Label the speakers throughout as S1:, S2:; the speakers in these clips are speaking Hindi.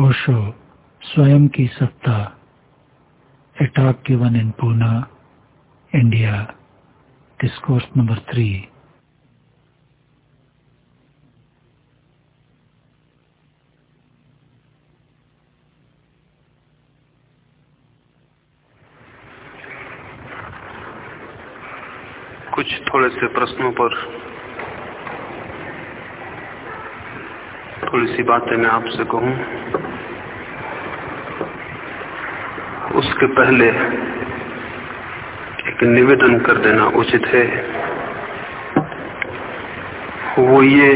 S1: ओशो, स्वयं की सत्ता। A talk given in Poona, India. Discourse number three?
S2: कुछ थोड़े से प्रश्नों पर थोड़ी सी बातें मैं आपसे कहूँ, उसके पहले एक निवेदन कर देना उचित है। वो ये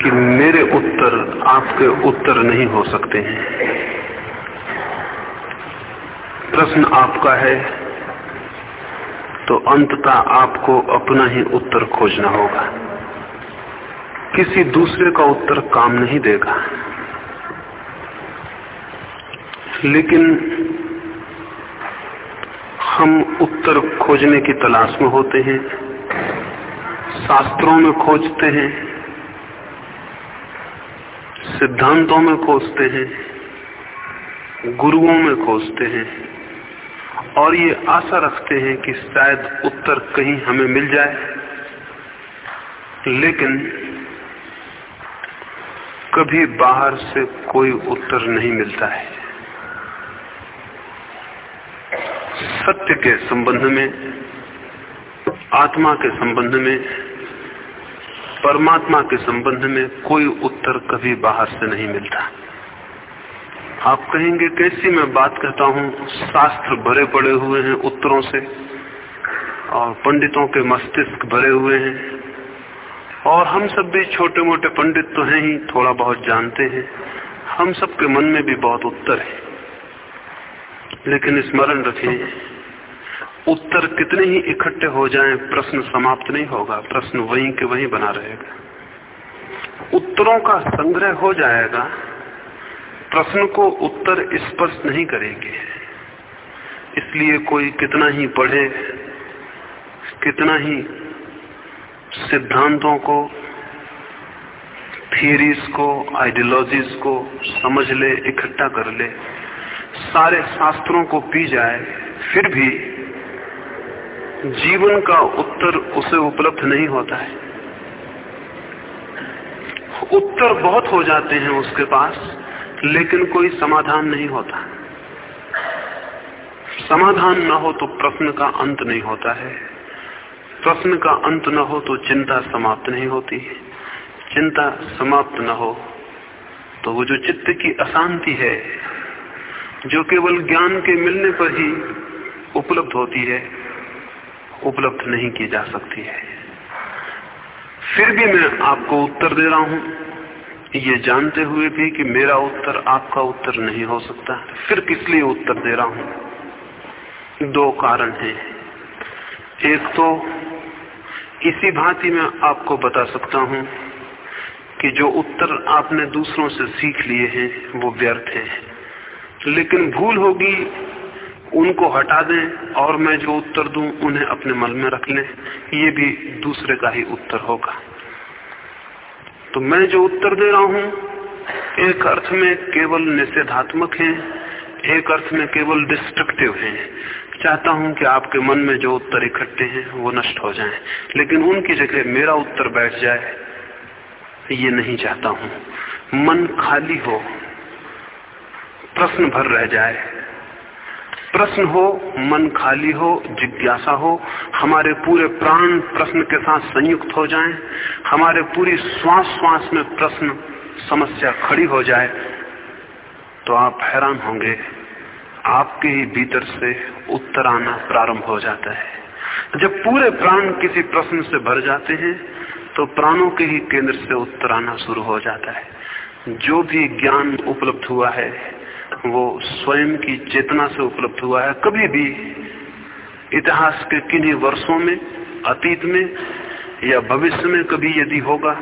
S2: कि मेरे उत्तर आपके उत्तर नहीं हो सकते हैं। प्रश्न आपका है तो अंततः आपको अपना ही उत्तर खोजना होगा। किसी दूसरे का उत्तर काम नहीं देगा। लेकिन हम उत्तर खोजने की तलाश में होते हैं, शास्त्रों में खोजते हैं, सिद्धांतों में खोजते हैं, गुरुओं में खोजते हैं, और ये आशा रखते हैं कि शायद उत्तर कहीं हमें मिल जाए। लेकिन कभी बाहर से कोई उत्तर नहीं मिलता है। सत्य के संबंध में, आत्मा के संबंध में, परमात्मा के संबंध में कोई उत्तर कभी बाहर से नहीं मिलता। आप कहेंगे, कैसी मैं बात कहता हूँ? शास्त्र भरे पड़े हुए हैं उत्तरों से, और पंडितों के मस्तिष्क भरे हुए हैं। और हम सब भी छोटे मोटे पंडित तो हैं ही, थोड़ा बहुत जानते हैं। हम सबके मन में भी बहुत उत्तर है। लेकिन स्मरण रखें, उत्तर कितने ही इकट्ठे हो जाएँ, प्रश्न समाप्त नहीं होगा। प्रश्न वहीं के वहीं बना रहेगा। उत्तरों का संग्रह हो जाएगा। प्रश्न को उत्तर स्पर्श नहीं करेंगे। इसलिए कोई कितना ही पढ़े, कितना ही सिद्धांतों को थियरीज को आइडियोलॉजीज को समझ ले, इकट्ठा कर ले, सारे शास्त्रों को पी जाए, फिर भी जीवन का उत्तर उसे उपलब्ध नहीं होता है। उत्तर बहुत हो जाते हैं उसके पास, लेकिन कोई समाधान नहीं होता। समाधान ना हो तो प्रश्न का अंत नहीं होता है। प्रश्न का अंत न हो तो चिंता समाप्त नहीं होती चिंता समाप्त न हो तो वो जो चित्त की अशांति है, जो केवल ज्ञान के मिलने पर ही उपलब्ध होती है, उपलब्ध नहीं की जा सकती है। फिर भी मैं आपको उत्तर दे रहा हूँ। ये जानते हुए भी कि मेरा उत्तर आपका उत्तर नहीं हो सकता। फिर किस लिए उत्तर दे रहा हूँ? दो कारण हैं। एक तो इसी भांति मैं आपको बता सकता हूँ कि जो उत्तर आपने दूसरों से सीख लिए हैं, वो व्यर्थ है। लेकिन भूल होगी, उनको हटा दें और मैं जो उत्तर दूँ, उन्हें अपने मन में रख लें। ये भी दूसरे का ही उत्तर होगा। तो मैं जो उत्तर दे रहा हूँ, एक अर्थ में केवल निषेधात्मक है, एक अर्थ में केवल डिस्ट्रक्टिव है। चाहता हूँ कि आपके मन में जो उत्तर इकट्ठे हैं वो नष्ट हो जाएँ। लेकिन उनकी जगह मेरा उत्तर बैठ जाए ये नहीं चाहता हूँ। मन खाली हो प्रश्न भर रह जाए। प्रश्न हो मन खाली हो जिज्ञासा हो हमारे पूरे प्राण प्रश्न के साथ संयुक्त हो जाएँ, हमारे पूरी श्वास श्वास में प्रश्न समस्या खड़ी हो जाए तो आप हैरान होंगे। आपके ही भीतर से उत्तर आना प्रारंभ हो जाता है। जब पूरे प्राण किसी प्रश्न से भर जाते हैं तो प्राणों के ही केंद्र से उत्तर आना शुरू हो जाता है। जो भी ज्ञान उपलब्ध हुआ है, वो स्वयं की चेतना से उपलब्ध हुआ है। कभी भी इतिहास के किन्हीं वर्षों में, अतीत में या भविष्य में कभी यदि होगा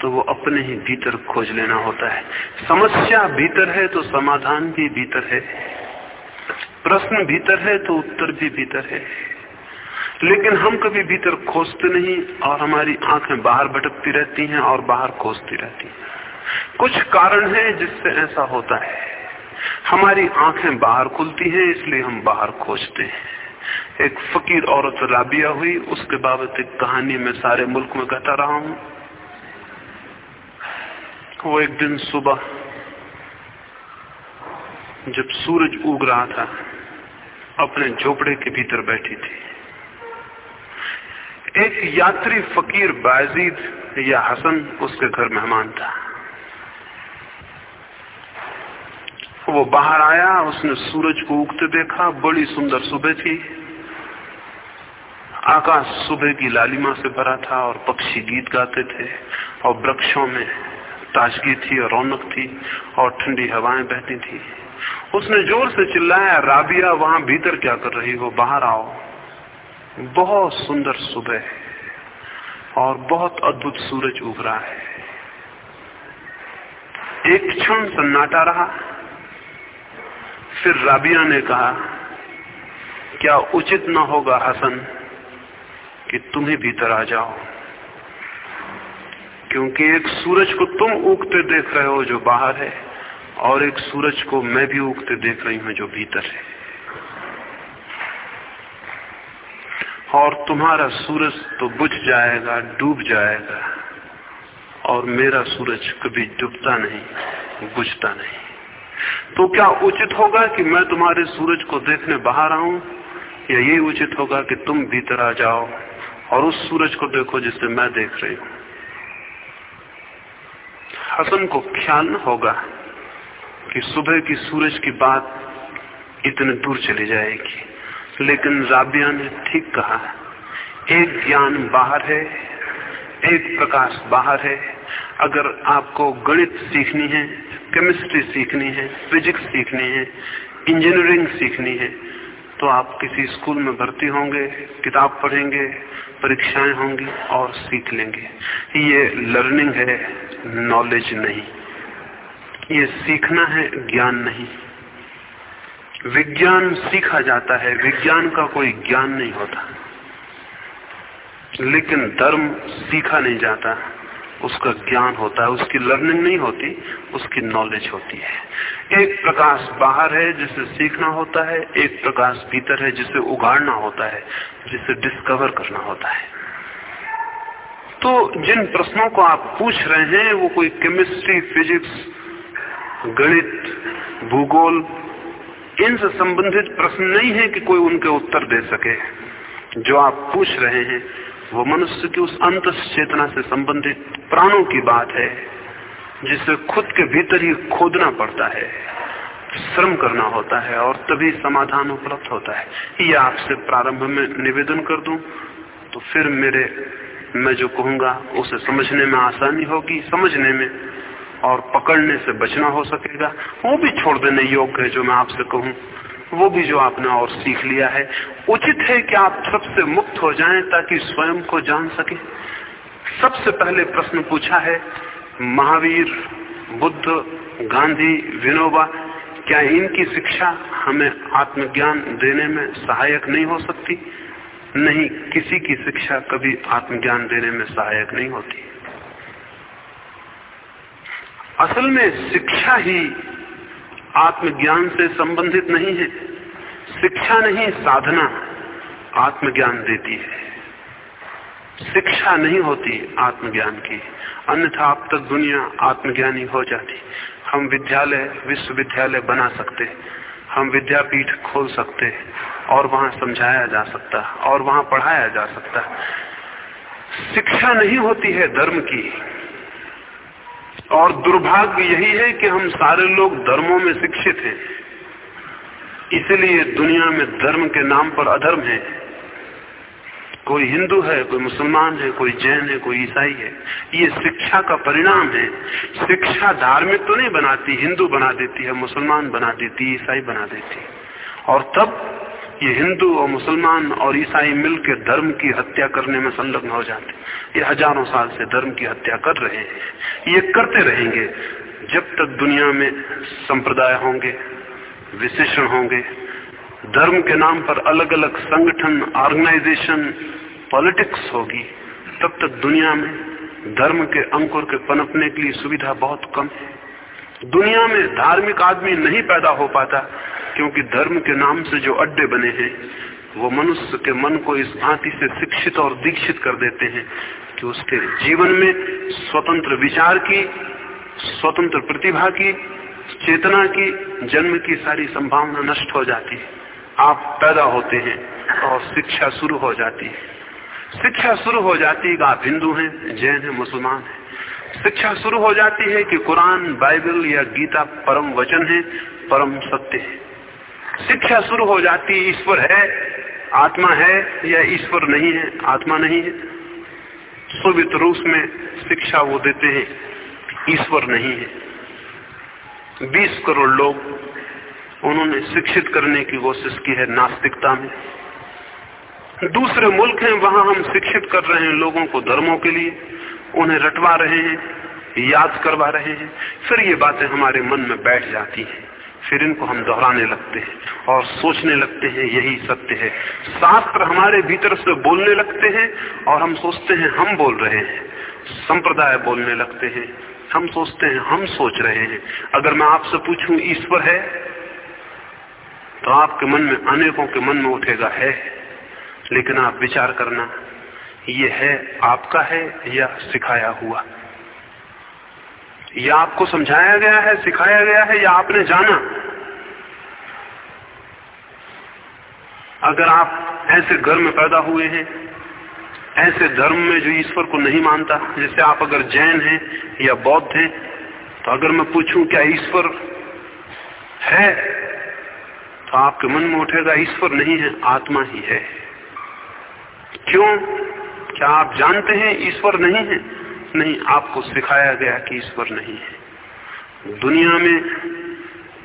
S2: तो वो अपने ही भीतर खोज लेना होता है। समस्या भीतर है तो समाधान भी भीतर है। प्रश्न भीतर है तो उत्तर भी भीतर है। लेकिन हम कभी भीतर खोजते नहीं और हमारी आँखें बाहर भटकती रहती हैं और बाहर खोजती रहती हैं। कुछ कारण है जिससे ऐसा होता है। हमारी आँखें बाहर खुलती हैं, इसलिए हम बाहर खोजते हैं। एक फकीर औरत राबिया हुई, उसके बाबत एक कहानी में सारे मुल्क में कहता रहा हूँ। वो एक दिन सुबह जब सूरज उग रहा था, अपने झोपड़े के भीतर बैठी थी। एक यात्री फकीर बाजीद या हसन उसके घर मेहमान था। वो बाहर आया, उसने सूरज को उगते देखा, बड़ी सुंदर सुबह थी। आकाश सुबह की लालिमा से भरा था और पक्षी गीत गाते थे और वृक्षों में ताजगी थी और रौनक थी और ठंडी हवाएँ बहती थी। उसने ज़ोर से चिल्लाया, राबिया, वहाँ भीतर क्या कर रही हो? बाहर आओ। बहुत सुंदर सुबह है और बहुत अद्भुत सूरज उग रहा है। एक क्षण सन्नाटा रहा। फिर राबिया ने कहा, क्या उचित न होगा हसन कि तुम ही भीतर आ जाओ? क्योंकि एक सूरज को तुम उगते देख रहे हो जो बाहर है। और एक सूरज को मैं भी उगते देख रही हूँ जो भीतर है। और तुम्हारा सूरज तो बुझ जाएगा, डूब जाएगा, और मेरा सूरज कभी डूबता नहीं, बुझता नहीं। तो क्या उचित होगा कि मैं तुम्हारे सूरज को देखने बाहर आऊँ, या ये उचित होगा कि तुम भीतर आ जाओ और उस सूरज को देखो जिसे मैं देख रही हूँ? हसन को ख्याल होगा। कि सुबह की सूरज की बात इतने दूर चली जाएगी। लेकिन राबिया ने ठीक कहा एक ज्ञान बाहर है, एक प्रकाश बाहर है। अगर आपको गणित सीखनी है केमिस्ट्री सीखनी है फिजिक्स सीखनी है इंजीनियरिंग सीखनी है तो आप किसी स्कूल में भर्ती होंगे, किताब पढ़ेंगे, परीक्षाएँ होंगी और सीख लेंगे। ये लर्निंग है नॉलेज नहीं। ये सीखना है, ज्ञान नहीं। विज्ञान सीखा जाता है, विज्ञान का कोई ज्ञान नहीं होता। लेकिन धर्म सीखा नहीं जाता, उसका ज्ञान होता है, उसकी लर्निंग नहीं होती, उसकी नॉलेज होती है। एक प्रकाश बाहर है, जिसे सीखना होता है, एक प्रकाश भीतर है, जिसे उगाड़ना होता है, जिसे डिस्कवर करना होता है। तो जिन प्रश्नों को आप पूछ रहे हैं, वो कोई केमिस्ट्री फिजिक्स गणित, भूगोल इनसे संबंधित प्रश्न नहीं है कि कोई उनके उत्तर दे सके। जो आप पूछ रहे हैं, वो मनुष्य की उस अंत चेतना से संबंधित प्राणों की बात है, जिसे खुद के भीतर ही खोदना पड़ता है, श्रम करना होता है और तभी समाधान उपलब्ध होता है। ये आपसे प्रारंभ में निवेदन कर दूँ तो फिर मेरे, मैं जो कहूँगा, उसे समझने में आसानी होगी। समझने में और पकड़ने से बचना हो सकेगा। वो भी छोड़ देने योग्य है जो मैं आपसे कहूँ। वो भी जो आपने और सीख लिया है। उचित है कि आप सबसे मुक्त हो जाएँ ताकि स्वयं को जान सके। सबसे पहले प्रश्न पूछा है, महावीर, बुद्ध, गांधी, विनोबा, क्या इनकी शिक्षा हमें आत्मज्ञान देने में सहायक नहीं हो सकती? नहीं, किसी की शिक्षा कभी आत्मज्ञान देने में सहायक नहीं होती। असल में शिक्षा ही आत्मज्ञान से संबंधित नहीं है। शिक्षा नहीं, साधना आत्मज्ञान देती है। शिक्षा नहीं होती आत्मज्ञान की। अन्यथा अब तक दुनिया आत्मज्ञानी हो जाती। हम विद्यालय, विश्वविद्यालय बना सकते। हम विद्यापीठ खोल सकते। और वहाँ समझाया जा सकता। और वहाँ पढ़ाया जा सकता। शिक्षा नहीं होती है धर्म की। और दुर्भाग्य यही है कि हम सारे लोग धर्मों में शिक्षित हैं। इसलिए दुनिया में धर्म के नाम पर अधर्म है। कोई हिंदू है, कोई मुसलमान है, कोई जैन है, कोई ईसाई है, ये शिक्षा का परिणाम है। शिक्षा धार्मिक तो नहीं बनाती, हिंदू बना देती है, मुसलमान बना देती, ईसाई बना देती। और तब ये हिंदू और मुसलमान और ईसाई मिलकर धर्म की हत्या करने में संलग्न हो जाते ये हज़ारों साल से धर्म की हत्या कर रहे हैं। ये करते रहेंगे। जब तक दुनिया में संप्रदाय होंगे, विशेषण होंगे, धर्म के नाम पर अलग अलग संगठन, ऑर्गेनाइजेशन, पॉलिटिक्स होगी, तब तक दुनिया में धर्म के अंकुर के पनपने के लिए सुविधा बहुत कम है। दुनिया में धार्मिक आदमी नहीं पैदा हो पाता, क्योंकि धर्म के नाम से जो अड्डे बने हैं, वो मनुष्य के मन को इस भांति से शिक्षित और दीक्षित कर देते हैं कि उसके जीवन में स्वतंत्र विचार की, स्वतंत्र प्रतिभा की, चेतना की, जन्म की सारी संभावना नष्ट हो जाती है। आप पैदा होते हैं और शिक्षा शुरू हो जाती है। शिक्षा शुरू हो जाती है आप हिंदू हैं, जैन हैं, मुसलमान हैं। शिक्षा शुरू हो जाती है कि कुरान, बाइबल या गीता परम वचन है, परम सत्य है। शिक्षा शुरू हो जाती है, ईश्वर है, आत्मा है या ईश्वर नहीं है, आत्मा नहीं है। सोवियत रूस में शिक्षा वो देते हैं, ईश्वर नहीं है। 20 करोड़ लोग उन्होंने शिक्षित करने की कोशिश की है नास्तिकता में। दूसरे मुल्क हैं, वहाँ हम शिक्षित कर रहे हैं लोगों को धर्मों के लिए। उन्हें रटवा रहे हैं, याद करवा रहे हैं। फिर ये बातें हमारे मन में बैठ जाती हैं। फिर इनको हम दोहराने लगते हैं और सोचने लगते हैं, यही सत्य है। शास्त्र हमारे भीतर से बोलने लगते हैं और हम सोचते हैं, हम बोल रहे हैं। संप्रदाय बोलने लगते हैं। हम सोचते हैं, हम सोच रहे हैं। अगर मैं आपसे पूछूँ, ईश्वर है? तो आपके मन में, अनेकों के मन में उठेगा, है। लेकिन आप विचार करना ये है, आपका है, या सिखाया हुआ? या आपको समझाया गया है, सिखाया गया है, या आपने जाना? अगर आप ऐसे घर में पैदा हुए हैं, ऐसे धर्म में जो ईश्वर को नहीं मानता, जैसे आप अगर जैन हैं या बौद्ध हैं तो अगर मैं पूछूँ, क्या ईश्वर है? तो आपके मन में उठेगा, ईश्वर नहीं है, आत्मा ही है। क्यों? क्या आप जानते हैं ईश्वर नहीं है? नहीं, आपको सिखाया गया कि ईश्वर नहीं है। दुनिया में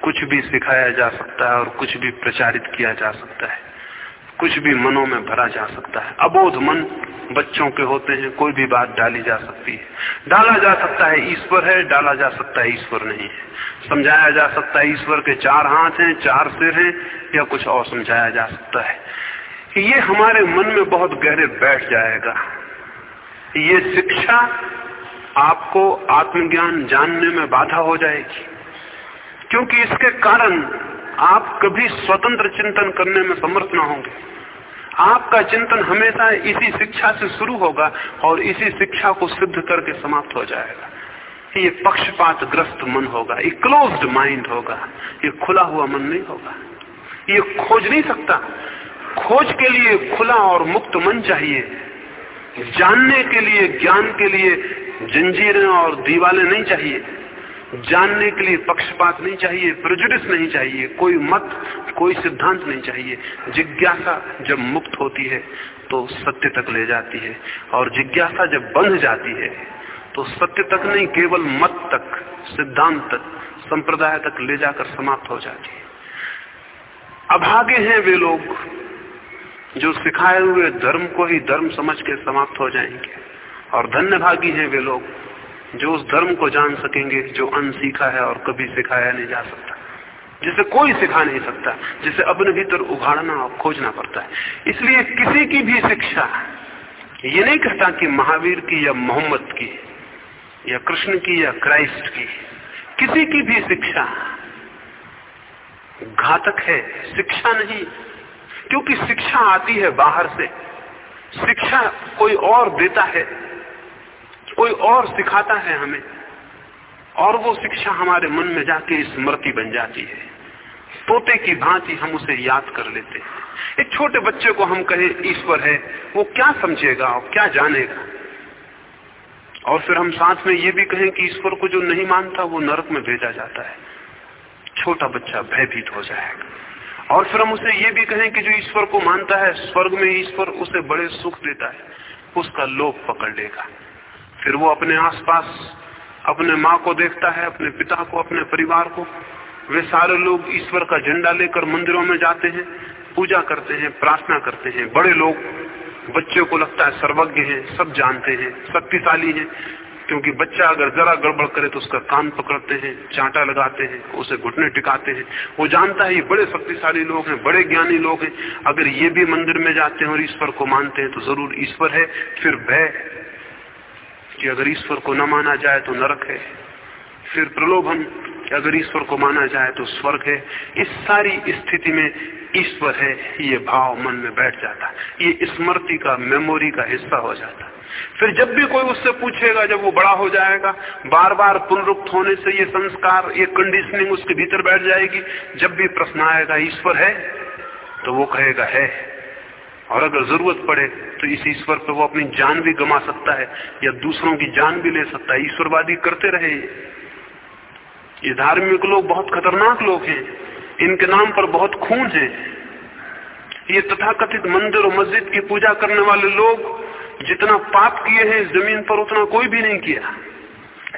S2: कुछ भी सिखाया जा सकता है और कुछ भी प्रचारित किया जा सकता है। कुछ भी मनों में भरा जा सकता है। अबोध मन बच्चों के होते हैं, कोई भी बात डाली जा सकती है। डाला जा सकता है ईश्वर है, डाला जा सकता है ईश्वर नहीं है। समझाया जा सकता है ईश्वर के चार हाथ हैं, चार सिर हैं, या कुछ और समझाया जा सकता है। ये हमारे मन में बहुत गहरे बैठ जाएगा। ये शिक्षा आपको आत्मज्ञान जानने में बाधा हो जाएगी। क्योंकि इसके कारण आप कभी स्वतंत्र चिंतन करने में समर्थ ना होंगे। आपका चिंतन हमेशा इसी शिक्षा से शुरू होगा और इसी शिक्षा को सिद्ध करके समाप्त हो जाएगा। ये पक्षपात ग्रस्त मन होगा, ये क्लोज्ड माइंड होगा, ये खुला हुआ मन नहीं होगा। ये खोज नहीं सकता खोज के लिए खुला और मुक्त मन चाहिए। जानने के लिए, ज्ञान के लिए जंजीरें और दीवाले नहीं चाहिए। जानने के लिए पक्षपात नहीं चाहिए प्रोजुडिस नहीं चाहिए, कोई मत, कोई सिद्धांत नहीं चाहिए। जिज्ञासा जब मुक्त होती है तो सत्य तक ले जाती है। और जिज्ञासा जब बंध जाती है तो सत्य तक नहीं, केवल मत तक, सिद्धांत तक, संप्रदाय तक ले जाकर समाप्त हो जाती है। अभागे हैं वे लोग जो सिखाए हुए धर्म को ही धर्म समझ के समाप्त हो जाएँगे। और धन्य भागी हैं वे लोग, जो उस धर्म को जान सकेंगे, जो अनसीखा है और कभी सिखाया नहीं जा सकता। जिसे कोई सिखा नहीं सकता, जिसे अपने भीतर उघाड़ना और खोजना पड़ता है। इसलिए किसी की भी शिक्षा, ये नहीं कहता कि महावीर की या मोहम्मद की, या कृष्ण की या क्राइस्ट की, किसी की भी शिक्षा घातक है, शिक्षा नहीं। क्योंकि शिक्षा आती है बाहर से। शिक्षा कोई और देता है, कोई और सिखाता है हमें, और वो शिक्षा हमारे मन में जाके स्मृति बन जाती है। तोते की भांति हम उसे याद कर लेते हैं। एक छोटे बच्चे को हम कहें, ईश्वर है, वो क्या समझेगा और क्या जानेगा? और फिर हम साथ में ये भी कहें कि ईश्वर को जो नहीं मानता, वो नरक में भेजा जाता है। छोटा बच्चा भयभीत हो जाएगा। और फिर हम उसे ये भी कहें कि जो ईश्वर को मानता है, स्वर्ग में ईश्वर उसे बड़े सुख देता है, उसका लोभ पकड़ लेगा। फिर वो अपने आसपास अपने माँ को देखता है, अपने पिता को, अपने परिवार को। वे सारे लोग ईश्वर का झंडा लेकर मंदिरों में जाते हैं, पूजा करते हैं, प्रार्थना करते हैं। बड़े लोग, बच्चों को लगता है सर्वज्ञ हैं, सब जानते हैं, शक्तिशाली हैं। क्योंकि बच्चा अगर जरा गड़बड़ करे तो उसका कान पकड़ते हैं, चांटा लगाते हैं, उसे घुटने टिकाते हैं। वो जानता है ये बड़े शक्तिशाली लोग हैं, बड़े ज्ञानी लोग हैं। अगर ये भी मंदिर में जाते हैं और ईश्वर को मानते हैं तो ज़रूर ईश्वर है, फिर भय कि अगर ईश्वर को न माना जाए तो नरक है। फिर प्रलोभन। अगर ईश्वर को माना जाए तो स्वर्ग है। इस सारी स्थिति में ईश्वर है, ये भाव मन में बैठ जाता। ये स्मृति का मेमोरी का हिस्सा हो जाता। फिर जब भी कोई उससे पूछेगा, जब वो बड़ा हो जाएगा बार बार पुनरुक्त होने से ये संस्कार, ये कंडीशनिंग उसके भीतर बैठ जाएगी। जब भी प्रश्न आएगा, ईश्वर है? तो वो कहेगा, है। और अगर ज़रूरत पड़े तो इस ईश्वर पर वो अपनी जान भी गमा सकता है या दूसरों की जान भी ले सकता है। ईश्वरवादी करते रहे ये धार्मिक लोग बहुत खतरनाक लोग हैं। इनके नाम पर बहुत खून है। ये तथाकथित मंदिर और मस्जिद की पूजा करने वाले लोग जितना पाप किए हैं, ज़मीन पर उतना कोई भी नहीं किया।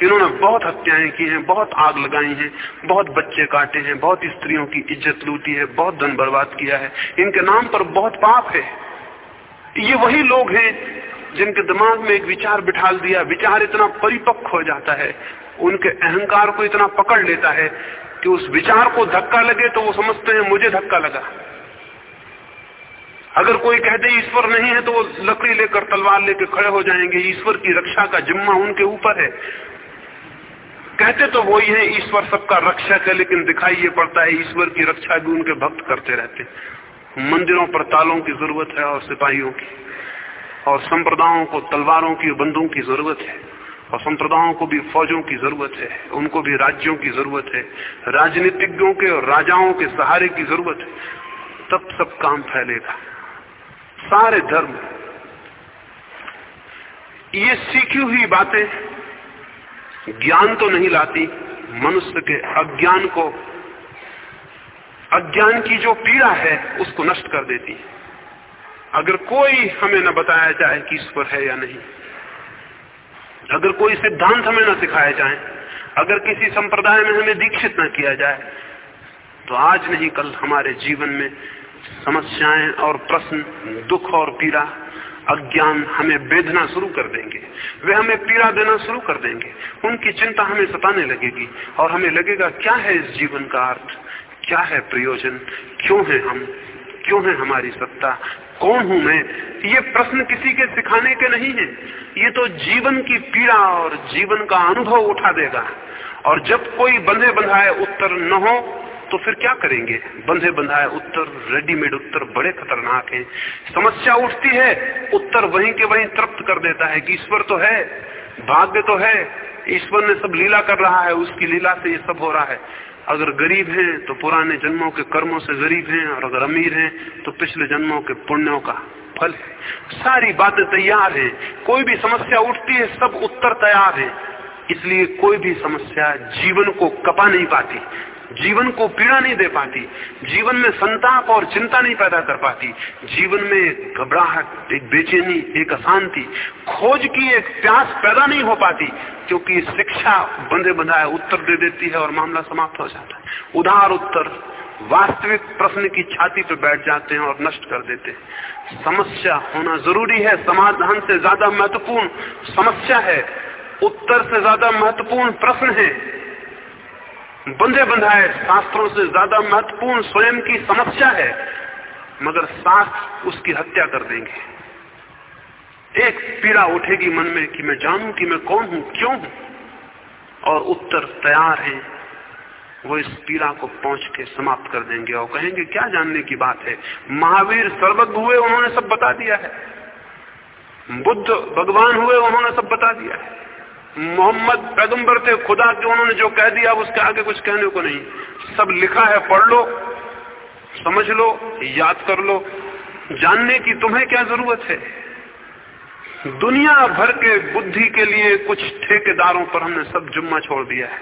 S2: इन्होंने बहुत हत्याएँ की हैं, बहुत आग लगाई हैं, बहुत बच्चे काटे हैं, बहुत स्त्रियों की इज़्ज़त लूटी है, बहुत धन बर्बाद किया है। इनके नाम पर बहुत पाप है। ये वही लोग हैं जिनके दिमाग में एक विचार बिठाल दिया। विचार इतना परिपक्व हो जाता है। उनके अहंकार को इतना पकड़ लेता है कि उस विचार को धक्का लगे तो वो समझते हैं, मुझे धक्का लगा। अगर कोई कहते ईश्वर नहीं है तो वो लकड़ी लेकर तलवार लेकर खड़े हो जाएँगे। ईश्वर की रक्षा का जिम्मा उनके ऊपर है। कहते तो वही है, ईश्वर सबका रक्षक है, लेकिन दिखाई ये पड़ता है, ईश्वर की रक्षा भी उनके भक्त करते रहते मंदिरों पर तालों की ज़रूरत है और सिपाहियों की, और संप्रदायों को तलवारों की बंदूक की ज़रूरत है। और संप्रदायों को भी फौजों की ज़रूरत है, उनको भी राज्यों की ज़रूरत है, राजनीतिज्ञों के और राजाओं के सहारे की ज़रूरत है, तब सब काम फैलेगा। सारे धर्म, ये सीखी हुई बातें ज्ञान तो नहीं लाती, मनुष्य के अज्ञान को, अज्ञान की जो पीड़ा है, उसको नष्ट कर देती। अगर कोई हमें न बताया जाए कि ईश्वर है या नहीं अगर कोई सिद्धांत हमें न सिखाया जाए, अगर किसी संप्रदाय में हमें दीक्षित न किया जाए तो आज नहीं, कल हमारे जीवन में समस्याएँ और प्रश्न, दुख और पीड़ा, अज्ञान हमें बेधना शुरू कर देंगे। वे हमें पीड़ा देना शुरू कर देंगे। उनकी चिंता हमें सताने लगेगी और हमें लगेगा, क्या है इस जीवन का अर्थ? क्या है प्रयोजन? क्यों है हम? क्यों है हमारी सत्ता? कौन हूँ मैं? ये प्रश्न किसी के सिखाने के नहीं है। ये तो जीवन की पीड़ा और जीवन का अनुभव उठा देगा। और जब कोई बंधे बंधाए उत्तर न हो तो फिर क्या करेंगे? बंधे बंधाए उत्तर रेडीमेड उत्तर बड़े खतरनाक हैं। समस्या उठती है, उत्तर वहीं के वहीं तृप्त कर देता है कि ईश्वर तो है, भाग्य तो है। ईश्वर ने सब लीला कर रहा है, उसकी लीला से ये सब हो रहा है। अगर गरीब हैं तो पुराने जन्मों के कर्मों से गरीब हैं, और अगर अमीर हैं तो पिछले जन्मों के पुण्यों का फल है। सारी बातें तैयार हैं। कोई भी समस्या उठती है, सब उत्तर तैयार है। इसलिए कोई भी समस्या जीवन को कपा नहीं पाती। जीवन को पीड़ा नहीं दे पाती, जीवन में संताप और चिंता नहीं पैदा कर पाती, जीवन में एक घबराहट, एक बेचैनी, एक अशांति, खोज की एक प्यास पैदा नहीं हो पाती, क्योंकि शिक्षा बंधे बंधाए उत्तर दे देती है और मामला समाप्त हो जाता है। उधार उत्तर, वास्तविक प्रश्न की छाती पर बैठ जाते हैं और नष्ट कर देते हैं। समस्या होना ज़रूरी है, समाधान से ज़्यादा महत्वपूर्ण समस्या है, उत्तर से ज़्यादा महत्वपूर्ण प्रश्न है। बंधे बंधाए, शास्त्रों से ज़्यादा महत्वपूर्ण स्वयं की समस्या है, मगर शास्त्र उसकी हत्या कर देंगे। एक पीड़ा उठेगी मन में कि मैं जानू कि मैं कौन हूँ, क्यों हूँ? और उत्तर तैयार है, वो इस पीड़ा को पहुँच के समाप्त कर देंगे और कहेंगे, क्या जानने की बात है? महावीर सर्वज्ञ हुए, उन्होंने सब बता दिया है। बुद्ध भगवान हुए, उन्होंने सब बता दिया है। मोहम्मद पैगंबर थे, खुदा के उन्होंने जो कह दिया, अब उसके आगे कुछ कहने को नहीं। सब लिखा है, पढ़ लो, समझ लो, याद कर लो। जानने की तुम्हें क्या ज़रूरत है? दुनिया भर के बुद्धि के लिए कुछ ठेकेदारों पर हमने सब जुम्मा छोड़ दिया है।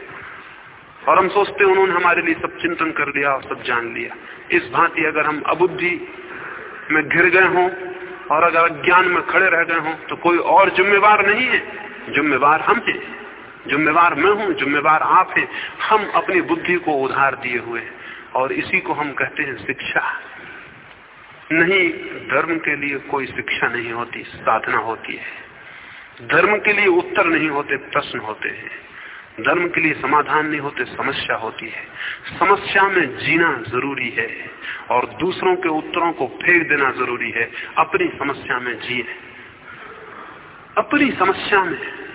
S2: और हम सोचते उन्होंने हमारे लिए सब चिंतन कर लिया और सब जान लिया। इस भांति अगर हम अबुद्धि में घिर गए हों, और अगर अज्ञान में खड़े रह गए हों तो कोई और जिम्मेवार नहीं है। जिम्मेवार हम हैं। जुम्मेवार मैं हूँ, जुम्मेवार आप हैं। हम अपनी बुद्धि को उधार दिए हुए और इसी को हम कहते हैं शिक्षा। नहीं, धर्म के लिए कोई शिक्षा नहीं होती, साधना होती है। धर्म के लिए उत्तर नहीं होते, प्रश्न होते हैं। धर्म के लिए समाधान नहीं होते, समस्या होती है। समस्या में जीना ज़रूरी है और दूसरों के उत्तरों को फेंक देना ज़रूरी है। अपनी समस्या में जिए। अपनी समस्या में।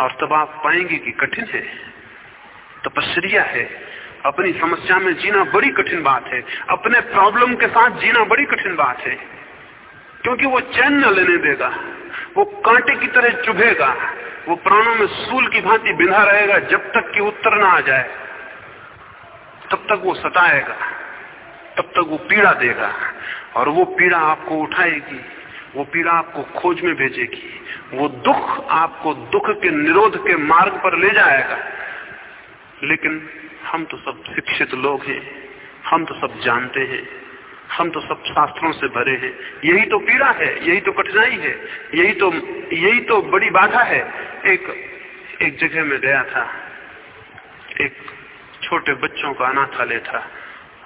S2: और तब आप पाएँगे कि कठिन है। तपस्या है। अपनी समस्या में जीना बड़ी कठिन बात है। अपने प्रॉब्लम के साथ जीना बड़ी कठिन बात है। क्योंकि वो चैन न लेने देगा। वो कांटे की तरह चुभेगा। वो प्राणों में सूल की भांति बिंधा रहेगा जब तक कि उत्तर ना आ जाए। तब तक वो सताएगा। तब तक वो पीड़ा देगा। और वो पीड़ा आपको उठाएगी। वो पीड़ा आपको खोज में भेजेगी। वो दुख आपको दुख के निरोध के मार्ग पर ले जाएगा। लेकिन हम तो सब शिक्षित लोग हैं। हम तो सब जानते हैं। हम तो सब शास्त्रों से भरे हैं। यही तो पीड़ा है, यही तो कठिनाई है, यही तो यही तो बड़ी बाधा है। एक एक जगह में गया था। एक छोटे बच्चों का अनाथालय था।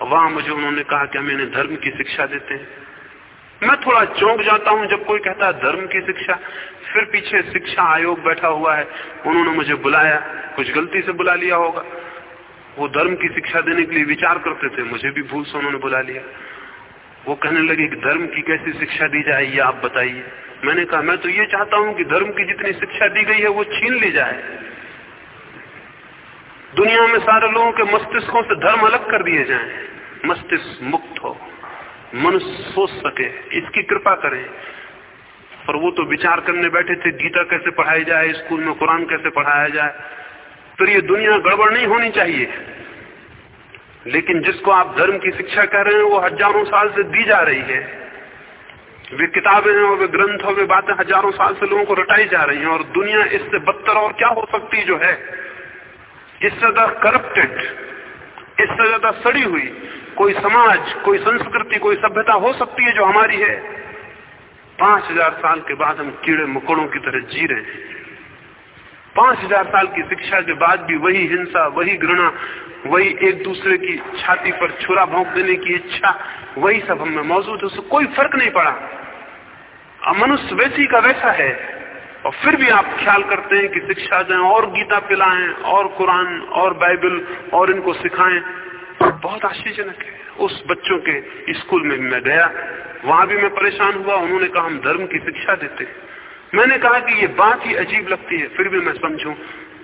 S2: वहाँ मुझे उन्होंने कहा कि हम इन्हें धर्म की शिक्षा देते हैं। मैं थोड़ा चौंक जाता हूँ जब कोई कहता है धर्म की शिक्षा, फिर पीछे शिक्षा आयोग बैठा हुआ है। उन्होंने मुझे बुलाया, कुछ गलती से बुला लिया होगा। वो धर्म की शिक्षा देने के लिए विचार करते थे, मुझे भी भूल से उन्होंने बुला लिया। वो कहने लगे कि धर्म की कैसी शिक्षा दी जाए ये आप बताइए। मैंने कहा, मैं तो ये चाहता हूँ कि धर्म की जितनी शिक्षा दी गई है, वो छीन ली जाए। दुनिया में सारे लोगों के मस्तिष्कों से धर्म अलग कर दिए जाए। मस्तिष्क मुक्त हो। मनुष्य सोच सके, इसकी कृपा करें। पर वो तो विचार करने बैठे थे, गीता कैसे पढ़ाई जाए, स्कूल में कुरान कैसे पढ़ाया जाए। तो ये दुनिया गड़बड़ नहीं होनी चाहिए। लेकिन जिसको आप धर्म की शिक्षा कर रहे हैं, वो हज़ारों साल से दी जा रही है। वे किताबें हैं और वे ग्रंथ और वे बातें हज़ारों साल से लोगों को रटाई जा रही हैं। और दुनिया इससे बदतर और क्या हो सकती जो है? इससे ज़्यादा करप्टेड इससे ज़्यादा सड़ी हुई कोई समाज, कोई संस्कृति, कोई सभ्यता हो सकती है जो हमारी है। पाँच हज़ार साल के बाद हम कीड़े मकोड़ों की तरह जी रहे हैं। पाँच हज़ार साल की शिक्षा के बाद भी वही हिंसा, वही घृणा, वही एक दूसरे की छाती पर छुरा भोंक देने की इच्छा, वही सब हमें मौजूद है। उससे कोई फ़र्क नहीं पड़ा। अब मनुष्य वैसी का वैसा है। और फिर भी आप ख्याल करते हैं कि शिक्षा दें और गीता पिलाएँ, और कुरान, और बाइबल, और इनको सिखाएँ। बहुत आश्चर्यजनक है। उस बच्चों के स्कूल में मैं गया, वहाँ भी मैं परेशान हुआ, उन्होंने कहा, हम धर्म की शिक्षा देते मैंने कहा कि ये बात ही अजीब लगती है, फिर भी मैं समझू,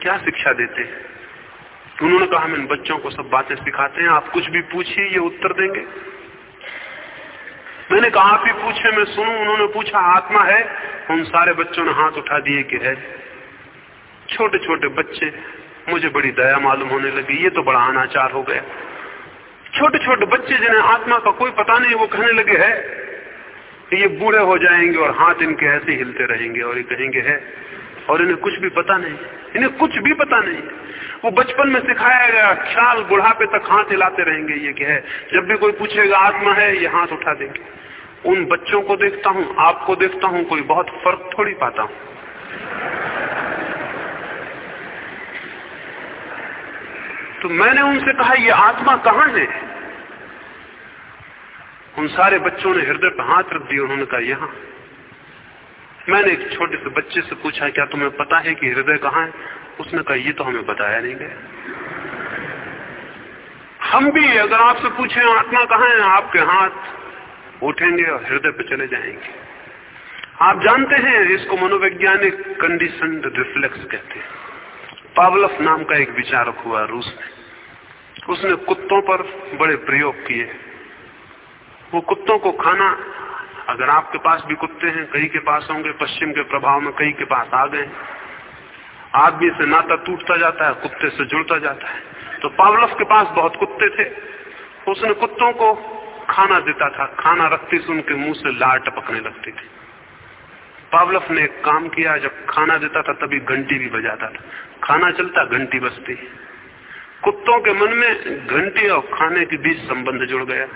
S2: क्या शिक्षा देते हैं? उन्होंने कहा, हम इन बच्चों को सब बातें सिखाते हैं, आप कुछ भी पूछिए, ये उत्तर देंगे। मैंने कहा, आप ही पूछे, मैं सुनू। उन्होंने पूछा, आत्मा है? उन सारे बच्चों ने हाथ उठा दिए कि है। छोटे छोटे बच्चे, मुझे बड़ी दया मालूम होने लगी, ये तो बड़ा अनाचार हो गया। छोटे छोटे बच्चे जिन्हें आत्मा का कोई पता नहीं, वो कहने लगे, है ये बूढ़े हो जाएँगे और हाथ इनके ऐसे हिलते रहेंगे और ये कहेंगे, है, और इन्हें कुछ भी पता नहीं, इन्हें कुछ भी पता नहीं। वो बचपन में सिखाया गया, ख्याल बुढ़ापे तक हाथ हिलाते रहेंगे, ये क्या है, जब भी कोई पूछेगा, आत्मा है? ये हाथ उठा देंगे। उन बच्चों को देखता हूँ, आपको देखता हूँ, कोई बहुत फ़र्क थोड़ी पाता हूँ। तो मैंने उनसे कहा, ये आत्मा कहाँ है? उन सारे बच्चों ने हृदय पर हाथ रख दिया, उन्होंने कहा, यहाँ। मैंने एक छोटे से बच्चे से पूछा, क्या तुम्हें पता है कि हृदय कहाँ है? उसने कहा, ये तो हमें बताया नहीं गया। हम भी अगर आपसे पूछे, आत्मा कहाँ है? आपके हाथ उठेंगे और हृदय पे चले जाएँगे। आप जानते हैं, इसको मनोवैज्ञानिक कंडीशन रिफ्लेक्स कहते हैं। पावलफ नाम का एक विचारक हुआ रूस में। उसने कुत्तों पर बड़े प्रयोग किए। वो कुत्तों को खाना, अगर आपके पास भी कुत्ते हैं, कई के पास होंगे, पश्चिम के प्रभाव में कई के पास आ गए। आदमी से नाता टूटता जाता है, कुत्ते से जुड़ता जाता है। तो पावलफ के पास बहुत कुत्ते थे। उसने कुत्तों को खाना देता था। खाना रखते से उनके मुँह से लार टपकने लगती थी। पावलफ ने एक काम किया, जब खाना देता था, तभी घंटी भी बजाता था। खाना चलता, घंटी बजती। कुत्तों के मन में घंटी और खाने के बीच संबंध जुड़ गया।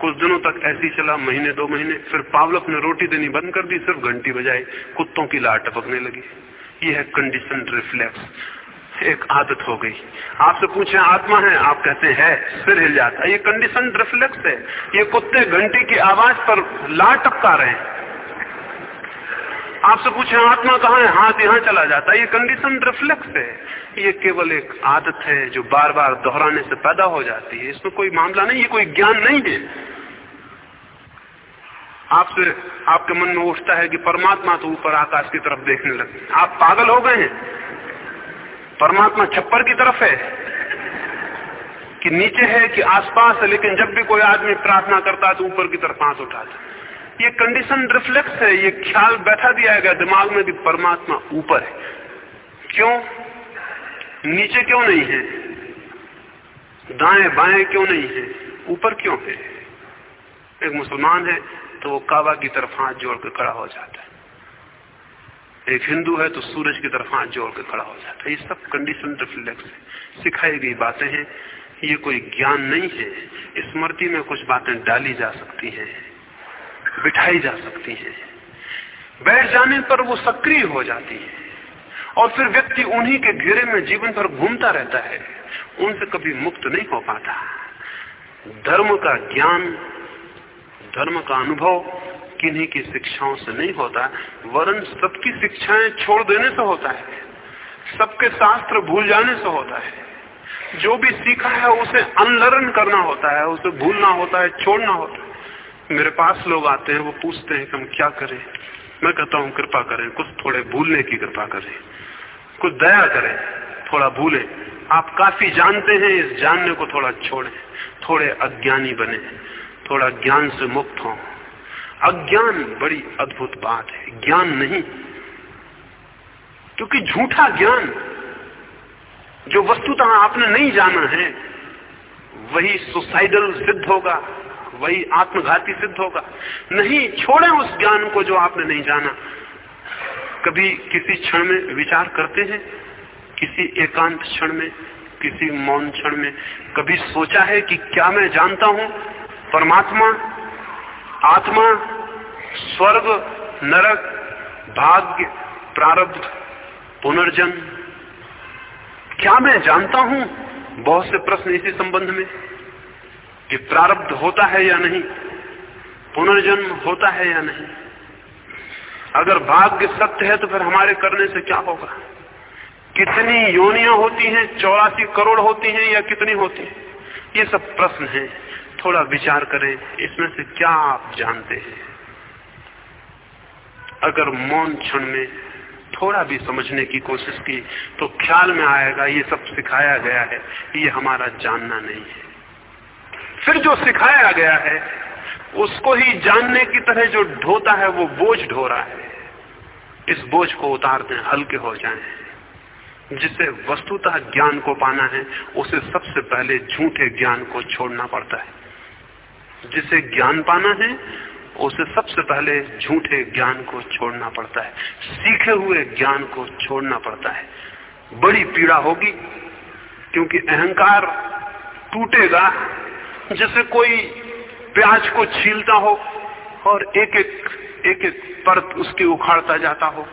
S2: कुछ दिनों तक ऐसी चला, महीने, दो महीने, फिर पावलक ने रोटी देनी बंद कर दी, सिर्फ़ घंटी बजाई, कुत्तों की लाट टपकने लगी। यह है कंडीशन रिफ्लेक्स एक आदत हो गई। आपसे पूछे, आत्मा है? आप कहते हैं फिर हिल जाता ये कंडीशन रिफ्लेक्स है। ये कुत्ते घंटी की आवाज़ पर लाट टपका रहे हैं। आपसे पूछे, आत्मा कहाँ है? हाथ यहाँ चला जाता है। ये कंडीशन रिफ्लेक्स है। ये केवल एक आदत है जो बार बार दोहराने से पैदा हो जाती है। इसमें कोई मामला नहीं, ये कोई ज्ञान नहीं है। आपसे, आपके मन में उठता है कि परमात्मा तो ऊपर आकाश की तरफ़ देखने लगे आप पागल हो गए हैं। परमात्मा छप्पर की तरफ़ है। कि नीचे है कि आसपास है, लेकिन जब भी कोई आदमी प्रार्थना करता है तो ऊपर की तरफ़ हाथ उठाता ये कंडीशन रिफ्लेक्स है, ये ख्याल बैठा दिया गया, दिमाग में कि परमात्मा ऊपर है। क्यों? नीचे क्यों नहीं है? दाएँ बाएँ क्यों नहीं है? ऊपर क्यों है? एक मुसलमान है तो वो काबा की तरफ़ हाथ जोड़ के खड़ा हो जाता है। एक हिंदू है तो सूरज की तरफ़ हाथ जोड़ के खड़ा हो जाता है। ये सब कंडीशन रिफ्लेक्स है। सिखाई गई बातें हैं। ये कोई ज्ञान नहीं है। स्मृति में कुछ बातें डाली जा सकती हैं। बिठाई जा सकती है। बैठ जाने पर वो सक्रिय हो जाती है। और फिर व्यक्ति उन्हीं के घेरे में जीवन भर घूमता रहता है। उनसे कभी मुक्त नहीं हो पाता। धर्म का ज्ञान, धर्म का अनुभव किन्हीं की शिक्षाओं से नहीं होता, वरन सबकी शिक्षाएँ छोड़ देने से होता है। सबके शास्त्र भूल जाने से होता है। जो भी सीखा है, उसे अनलर्न करना होता है, उसे भूलना होता है, छोड़ना होता है। मेरे पास लोग आते हैं, वो पूछते हैं कि हम क्या करें। मैं कहता हूँ, कृपा करें, कुछ थोड़े भूलने की कृपा करें, कुछ दया करें, थोड़ा भूलें। आप काफ़ी जानते हैं, इस जानने को थोड़ा छोड़ें, थोड़े अज्ञानी बने, थोड़ा ज्ञान से मुक्त हो। अज्ञान बड़ी अद्भुत बात है, ज्ञान नहीं, क्योंकि झूठा ज्ञान, जो वस्तुतः आपने नहीं जाना है, वही सुसाइडल सिद्ध होगा। वही आत्मघाती सिद्ध होगा। नहीं, छोड़े उस ज्ञान को जो आपने नहीं जाना। कभी किसी क्षण में विचार करते हैं? किसी एकांत क्षण में, किसी मौन क्षण में? कभी सोचा है कि क्या मैं जानता हूँ? परमात्मा, आत्मा, स्वर्ग, नरक, भाग्य, प्रारब्ध, पुनर्जन्म। क्या मैं जानता हूँ? बहुत से प्रश्न इसी संबंध में। कि प्रारब्ध होता है या नहीं? पुनर्जन्म होता है या नहीं? अगर भाग्य सत्य है तो फिर हमारे करने से क्या होगा? कितनी योनियाँ होती हैं, चौरासी करोड़ होती हैं या कितनी होती हैं? ये सब प्रश्न है। थोड़ा विचार करें, इसमें से क्या आप जानते हैं? अगर मौन क्षण में थोड़ा भी समझने की कोशिश की तो ख्याल में आएगा, ये सब सिखाया गया है, ये हमारा जानना नहीं है। फिर जो सिखाया गया है, उसको ही जानने की तरह जो ढोता है, वो बोझ ढो रहा है। इस बोझ को उतार दें हल्के हो जाएँ। जिसे वस्तुतः ज्ञान को पाना है, उसे सबसे पहले झूठे ज्ञान को छोड़ना पड़ता है। जिसे ज्ञान पाना है, उसे सबसे पहले झूठे ज्ञान को छोड़ना पड़ता है। सीखे हुए ज्ञान को छोड़ना पड़ता है। बड़ी पीड़ा होगी, क्योंकि अहंकार टूटेगा जैसे कोई प्याज को छीलता हो और एक एक एक एक परत उसकी उखाड़ता जाता हो,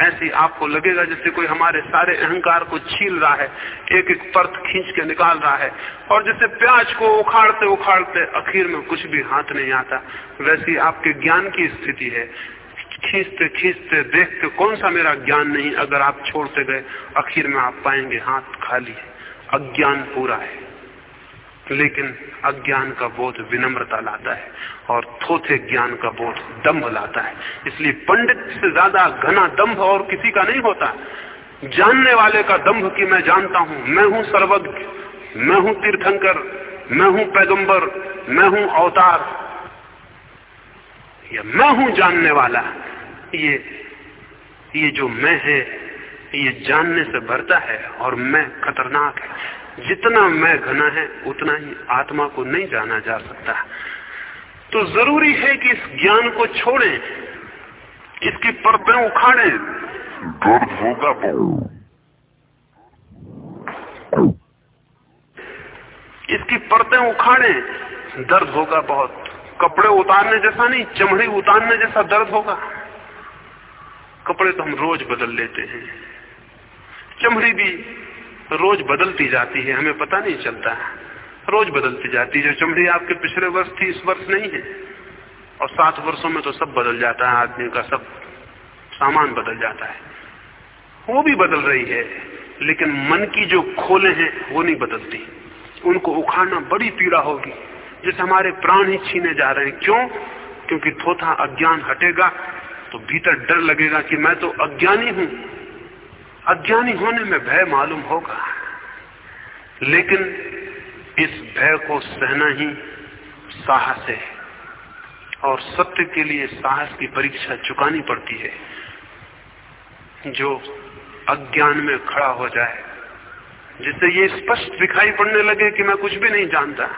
S2: ऐसे आपको लगेगा जैसे कोई हमारे सारे अहंकार को छील रहा है, एक एक परत खींच के निकाल रहा है। और जैसे प्याज को उखाड़ते उखाड़ते आखिर में कुछ भी हाथ नहीं आता, वैसी आपके ज्ञान की स्थिति है। खींचते खींचते, देखते कौन सा मेरा ज्ञान नहीं, अगर आप छोड़ते गए, आखिर में आप पाएँगे हाथ खाली है, अज्ञान पूरा है। लेकिन अज्ञान का बोध विनम्रता लाता है और थोथे ज्ञान का बोध दम्भ लाता है। इसलिए पंडित से ज़्यादा घना दम्भ और किसी का नहीं होता। जानने वाले का दम्भ कि मैं जानता हूँ, मैं हूँ सर्वज्ञ, मैं हूँ तीर्थंकर, मैं हूँ पैगंबर, मैं हूँ अवतार, या मैं हूँ जानने वाला। ये ये जो मैं है, ये जानने से भरता है और मैं खतरनाक है। जितना मैं घना है उतना ही आत्मा को नहीं जाना जा सकता। तो ज़रूरी है कि इस ज्ञान को छोड़ें इसकी परतें उखाड़ें। दर्द होगा इसकी परतें उखाड़ें दर्द होगा बहुत। कपड़े उतारने जैसा नहीं चमड़ी उतारने जैसा दर्द होगा। कपड़े तो हम रोज बदल लेते हैं। चमड़ी भी रोज बदलती जाती है, हमें पता नहीं चलता। रोज बदलती जाती है। जो चमड़ी आपके पिछले वर्ष थी, इस वर्ष नहीं है। और सात वर्षों में तो सब बदल जाता है, आदमी का सब सामान बदल जाता है। वो भी बदल रही है, लेकिन मन की जो खोले हैं, वो नहीं बदलती। उनको उखाड़ना बड़ी पीड़ा होगी। जैसे हमारे प्राण ही छीने जा रहे हैं। क्यों? क्योंकि थोथा अज्ञान हटेगा तो भीतर डर लगेगा कि मैं तो अज्ञानी हूँ। अज्ञानी होने में भय मालूम होगा, लेकिन इस भय को सहना ही साहस है और सत्य के लिए साहस की परीक्षा चुकानी पड़ती है। जो अज्ञान में खड़ा हो जाए जिससे ये स्पष्ट दिखाई पड़ने लगे कि मैं कुछ भी नहीं जानता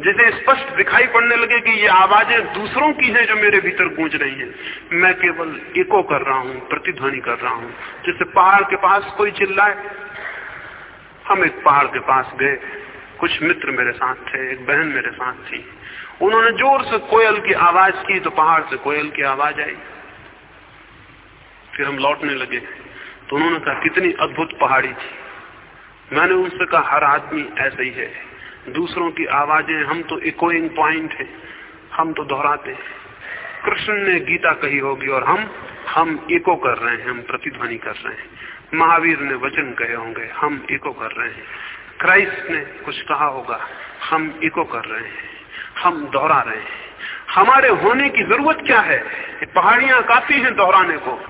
S2: जिसे स्पष्ट दिखाई पड़ने लगे कि ये आवाज़ें दूसरों की हैं जो मेरे भीतर गूंज रही हैं। मैं केवल इको कर रहा हूँ, प्रतिध्वनि कर रहा हूँ जैसे पहाड़ के पास कोई चिल्लाए। हम एक पहाड़ के पास गए। कुछ मित्र मेरे साथ थे, एक बहन मेरे साथ थी। उन्होंने ज़ोर से कोयल की आवाज़ की तो पहाड़ से कोयल की आवाज़ आई। फिर हम लौटने लगे। तो उन्होंने कहा, कितनी अद्भुत पहाड़ी थी। मैंने उनसे कहा, हर आदमी ऐसा ही है। दूसरों की आवाज़ें, हम तो इकोइंग पॉइंट है, हम तो दोहराते हैं। कृष्ण ने गीता कही होगी और हम हम इको कर रहे हैं, हम प्रतिध्वनि कर रहे हैं। महावीर ने वचन कहे होंगे, हम इको कर रहे हैं। क्राइस्ट ने कुछ कहा होगा, हम इको कर रहे हैं, हम दोहरा रहे हैं। हमारे होने की ज़रूरत क्या है? पहाड़ियाँ काफ़ी हैं दोहराने को।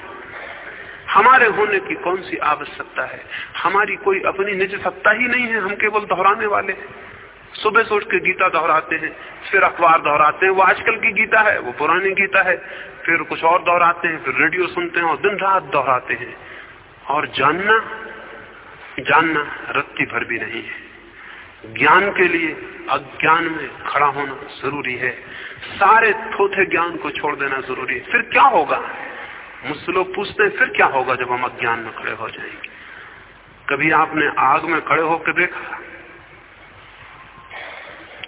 S2: हमारे होने की कौन सी आवश्यकता है? हमारी कोई अपनी निज सत्ता ही नहीं है, हम केवल दोहराने वाले हैं। सुबह से उठ के गीता दोहराते हैं, फिर अखबार दोहराते हैं, वो आजकल की गीता है, वो पुरानी गीता है, फिर कुछ और दोहराते हैं, फिर रेडियो सुनते हैं और दिन रात दोहराते हैं। और जानना जानना रत्ती भर भी नहीं है। ज्ञान के लिए अज्ञान में खड़ा होना ज़रूरी है। सारे थोथे ज्ञान को छोड़ देना ज़रूरी है। फिर क्या होगा? मुझसे लोग पूछते हैं, फिर क्या होगा जब हम अज्ञान में खड़े हो जाएँगे? कभी आपने आग में खड़े होकर देखा?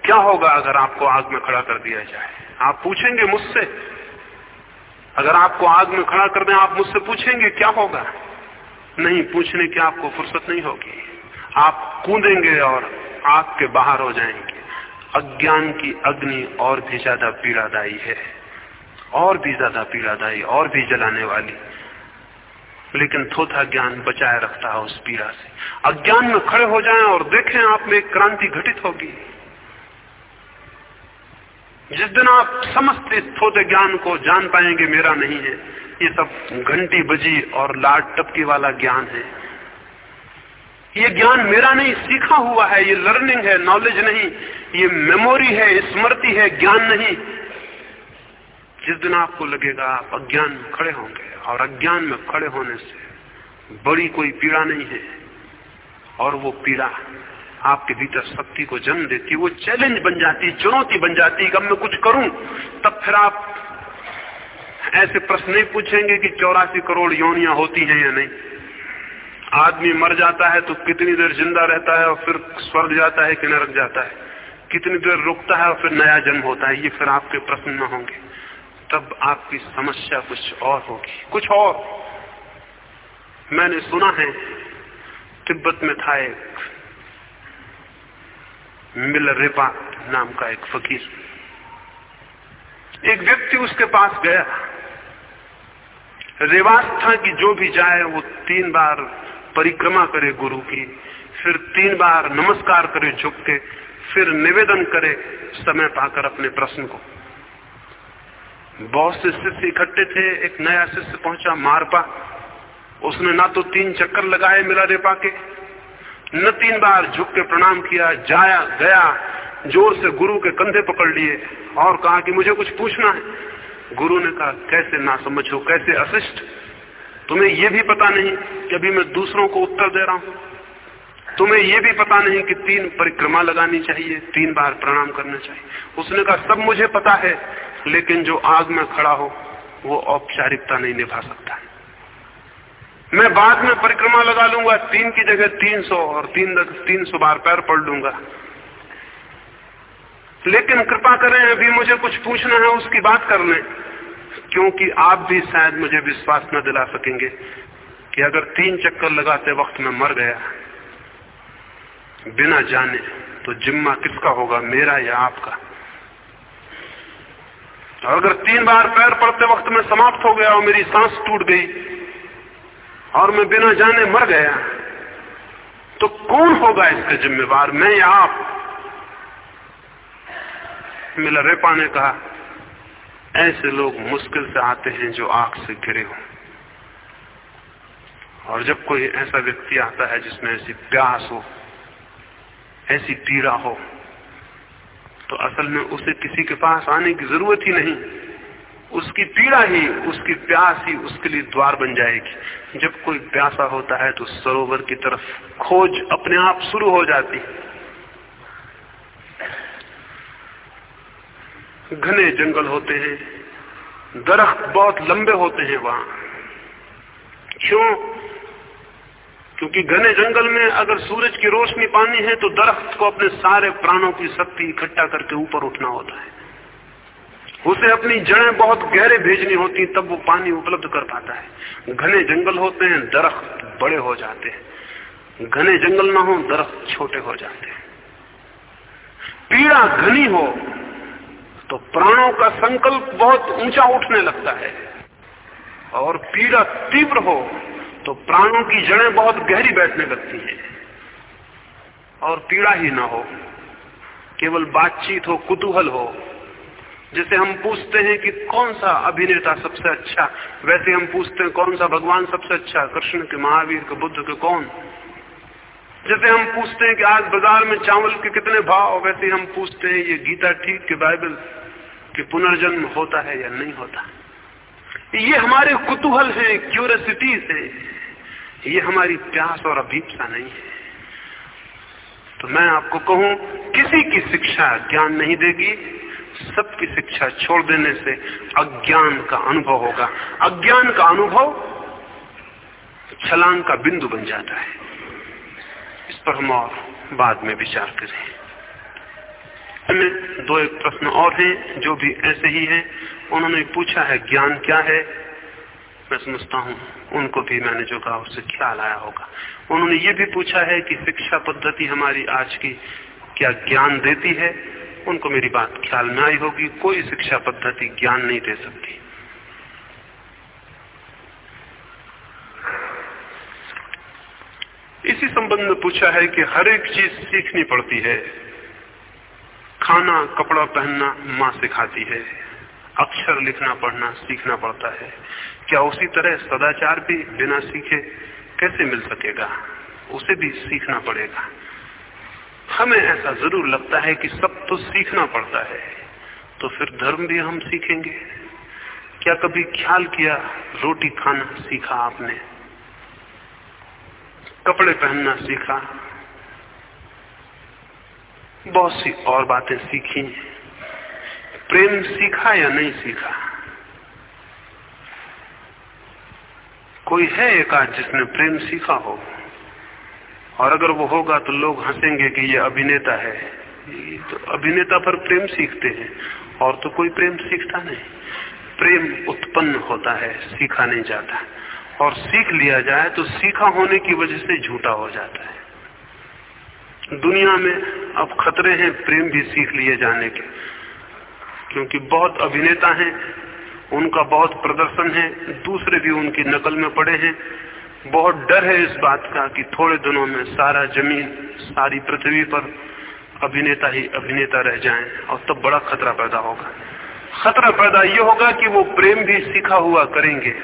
S2: क्या होगा अगर आपको आग में खड़ा कर दिया जाए? आप पूछेंगे मुझसे। अगर आपको आग में खड़ा कर दें, आप मुझसे पूछेंगे, क्या होगा? नहीं, पूछने की आपको फुर्सत नहीं होगी। आप कूदेंगे और आग के बाहर हो जाएँगे। अज्ञान की अग्नि और भी ज़्यादा पीड़ादायी है, और भी ज़्यादा पीड़ादायी, और भी जलाने वाली। लेकिन थोथा ज्ञान बचाए रखता है उस पीड़ा से। अज्ञान में खड़े हो जाएँ और देखें, आप में क्रांति घटित होगी। जिस दिन आप समस्त थोते ज्ञान को जान पाएँगे, मेरा नहीं है। ये सब घंटी बजी और लाट टपकी वाला ज्ञान है। ये ज्ञान मेरा नहीं, सीखा हुआ है। ये लर्निंग है नॉलेज नहीं। ये मेमोरी है, स्मृति है, ज्ञान नहीं। जिस दिन आपको लगेगा आप अज्ञान में खड़े होंगे और अज्ञान में खड़े होने से बड़ी कोई पीड़ा नहीं है और वो पीड़ा आपके भीतर शक्ति को जन्म देती, वो चैलेंज बन जाती, चुनौती बन जाती कि अब मैं कुछ करूँ। तब फिर आप ऐसे प्रश्न नहीं पूछेंगे कि चौरासी करोड़ योनियाँ होती हैं या नहीं। आदमी मर जाता है तो कितनी देर ज़िंदा रहता है और फिर स्वर्ग जाता है कि नरक जाता है। कितनी देर रुकता है और फिर नया जन्म होता है, ये फिर आपके प्रश्न न होंगे। तब आपकी समस्या कुछ और होगी। कुछ और। मैंने सुना है, तिब्बत में था एक मिलर रेपा नाम का एक फकीर। एक व्यक्ति उसके पास गया। रिवाज था कि जो भी जाए, वो तीन बार परिक्रमा करे गुरु की, फिर तीन बार नमस्कार करे झुक के, फिर निवेदन करे समय पाकर अपने प्रश्न को। बहुत से शिष्य इकट्ठे थे, एक नया शिष्य पहुँचा, मारपा। उसने ना तो तीन चक्कर लगाए मिला रेपा के न तीन बार झुक के प्रणाम किया, जाया, गया, ज़ोर से गुरु के कंधे पकड़ लिए और कहा कि मुझे कुछ पूछना है। गुरु ने कहा, कैसे ना समझो कैसे अशिष्ट? तुम्हें यह भी पता नहीं कि अभी मैं दूसरों को उत्तर दे रहा हूँ। तुम्हें यह भी पता नहीं कि तीन परिक्रमा लगानी चाहिए, तीन बार प्रणाम करना चाहिए। उसने कहा, सब मुझे पता है, लेकिन जो आग में खड़ा हो, वो औपचारिकता नहीं निभा सकता है। मैं बाद में परिक्रमा लगा लूँगा, तीन की जगह तीन सौ और तीन तीन सौ बार पैर पड़ लूँगा। लेकिन कृपा करें, अभी मुझे कुछ पूछना है, उसकी बात कर लें। क्योंकि आप भी शायद मुझे विश्वास न दिला सकेंगे कि अगर तीन चक्कर लगाते वक्त मैं मर गया, बिना जाने तो जिम्मा किसका होगा, मेरा या आपका? और अगर तीन बार पैर पड़ते वक्त मैं समाप्त हो गया और मेरी सांस टूट गई और मैं बिना जाने मर गया। तो कौन होगा इसका जिम्मेवार? मैं या आप? मिला रेपा ने कहा, ऐसे लोग मुश्किल से आते हैं जो आग से घिरे हो। और जब कोई ऐसा व्यक्ति आता है जिसमें ऐसी प्यास हो, ऐसी पीड़ा हो तो असल में उसे किसी के पास आने की ज़रूरत ही नहीं। उसकी पीड़ा ही, उसकी प्यास ही उसके लिए द्वार बन जाएगी। जब कोई प्यासा होता है तो सरोवर की तरफ़ खोज अपने आप शुरू हो जाती घने जंगल होते हैं, दरख्त बहुत लंबे होते हैं वहाँ। क्यों? क्योंकि घने जंगल में अगर सूरज की रोशनी पानी है तो दरख्त को अपने सारे प्राणों की शक्ति इकट्ठा करके ऊपर उठना होता है। उसे अपनी जड़ें बहुत गहरे भेजनी होती, तब वो पानी उपलब्ध कर पाता है। घने जंगल होते हैं, दरख्त बड़े हो जाते हैं। घने जंगल ना हो, दरख्त छोटे हो जाते हैं। पीड़ा घनी हो तो प्राणों का संकल्प बहुत ऊँचा उठने लगता है। और पीड़ा तीव्र हो तो प्राणों की जड़ें बहुत गहरी बैठने लगती हैं। और पीड़ा ही ना हो, केवल बातचीत हो, कुतूहल हो जैसे हम पूछते हैं कि कौन सा अभिनेता सबसे अच्छा वैसे हम पूछते हैं कौन सा भगवान सबसे अच्छा कृष्ण के महावीर, के बुद्ध, के कौन? जैसे हम पूछते हैं कि आज बाज़ार में चावल के कितने भाव, वैसे हम पूछते हैं ये गीता ठीक के बाइबल कि पुनर्जन्म होता है या नहीं होता। ये हमारे कुतूहल है क्यूरसिटीज है। ये हमारी प्यास और अभीपसा नहीं है। तो मैं आपको कहूँ, किसी की शिक्षा ज्ञान नहीं देगी सबकी शिक्षा छोड़ देने से अज्ञान का अनुभव होगा। अज्ञान का अनुभव छलांग का बिंदु बन जाता है। इस पर हम और बाद में विचार करें। में दो एक प्रश्न और हैं, जो भी ऐसे ही हैं। उन्होंने पूछा है, ज्ञान क्या है? मैं समझता हूँ, उनको भी मैंने जो कहा, उससे ख्याल आया होगा। उन्होंने ये भी पूछा है कि शिक्षा पद्धति हमारी आज की क्या ज्ञान देती है? उनको मेरी बात ख्याल में आई होगी, कोई शिक्षा पद्धति ज्ञान नहीं दे सकती। इसी संबंध में पूछा है कि हर एक चीज़ सीखनी पड़ती है। खाना, कपड़ा पहनना, माँ सिखाती है। अक्षर लिखना, पढ़ना, सीखना पड़ता है। क्या उसी तरह सदाचार भी बिना सीखे कैसे मिल सकेगा? उसे भी सीखना पड़ेगा। हमें ऐसा ज़रूर लगता है कि सब तो सीखना पड़ता है। तो फिर धर्म भी हम सीखेंगे। क्या कभी ख्याल किया, रोटी खाना सीखा आपने? कपड़े पहनना सीखा? बहुत सी और बातें सीखी प्रेम सीखा या नहीं सीखा? कोई है एक जिसने प्रेम सीखा हो? और अगर वो होगा तो लोग हंसेंगे कि ये अभिनेता है। तो अभिनेता पर प्रेम सीखते हैं, और तो कोई प्रेम सीखता नहीं। प्रेम उत्पन्न होता है, सीखा नहीं जाता। और सीख लिया जाए तो सीखा होने की वजह से झूठा हो जाता है। दुनिया में अब खतरे हैं प्रेम भी सीख लिए जाने के। क्योंकि बहुत अभिनेता हैं, उनका बहुत प्रदर्शन है, दूसरे भी उनकी नकल में पड़े हैं। बहुत डर है इस बात का कि थोड़े दिनों में सारा ज़मीन, सारी पृथ्वी पर अभिनेता ही अभिनेता रह जाएँ और तब बड़ा खतरा पैदा होगा। खतरा पैदा ये होगा कि वो प्रेम भी सीखा हुआ करेंगे।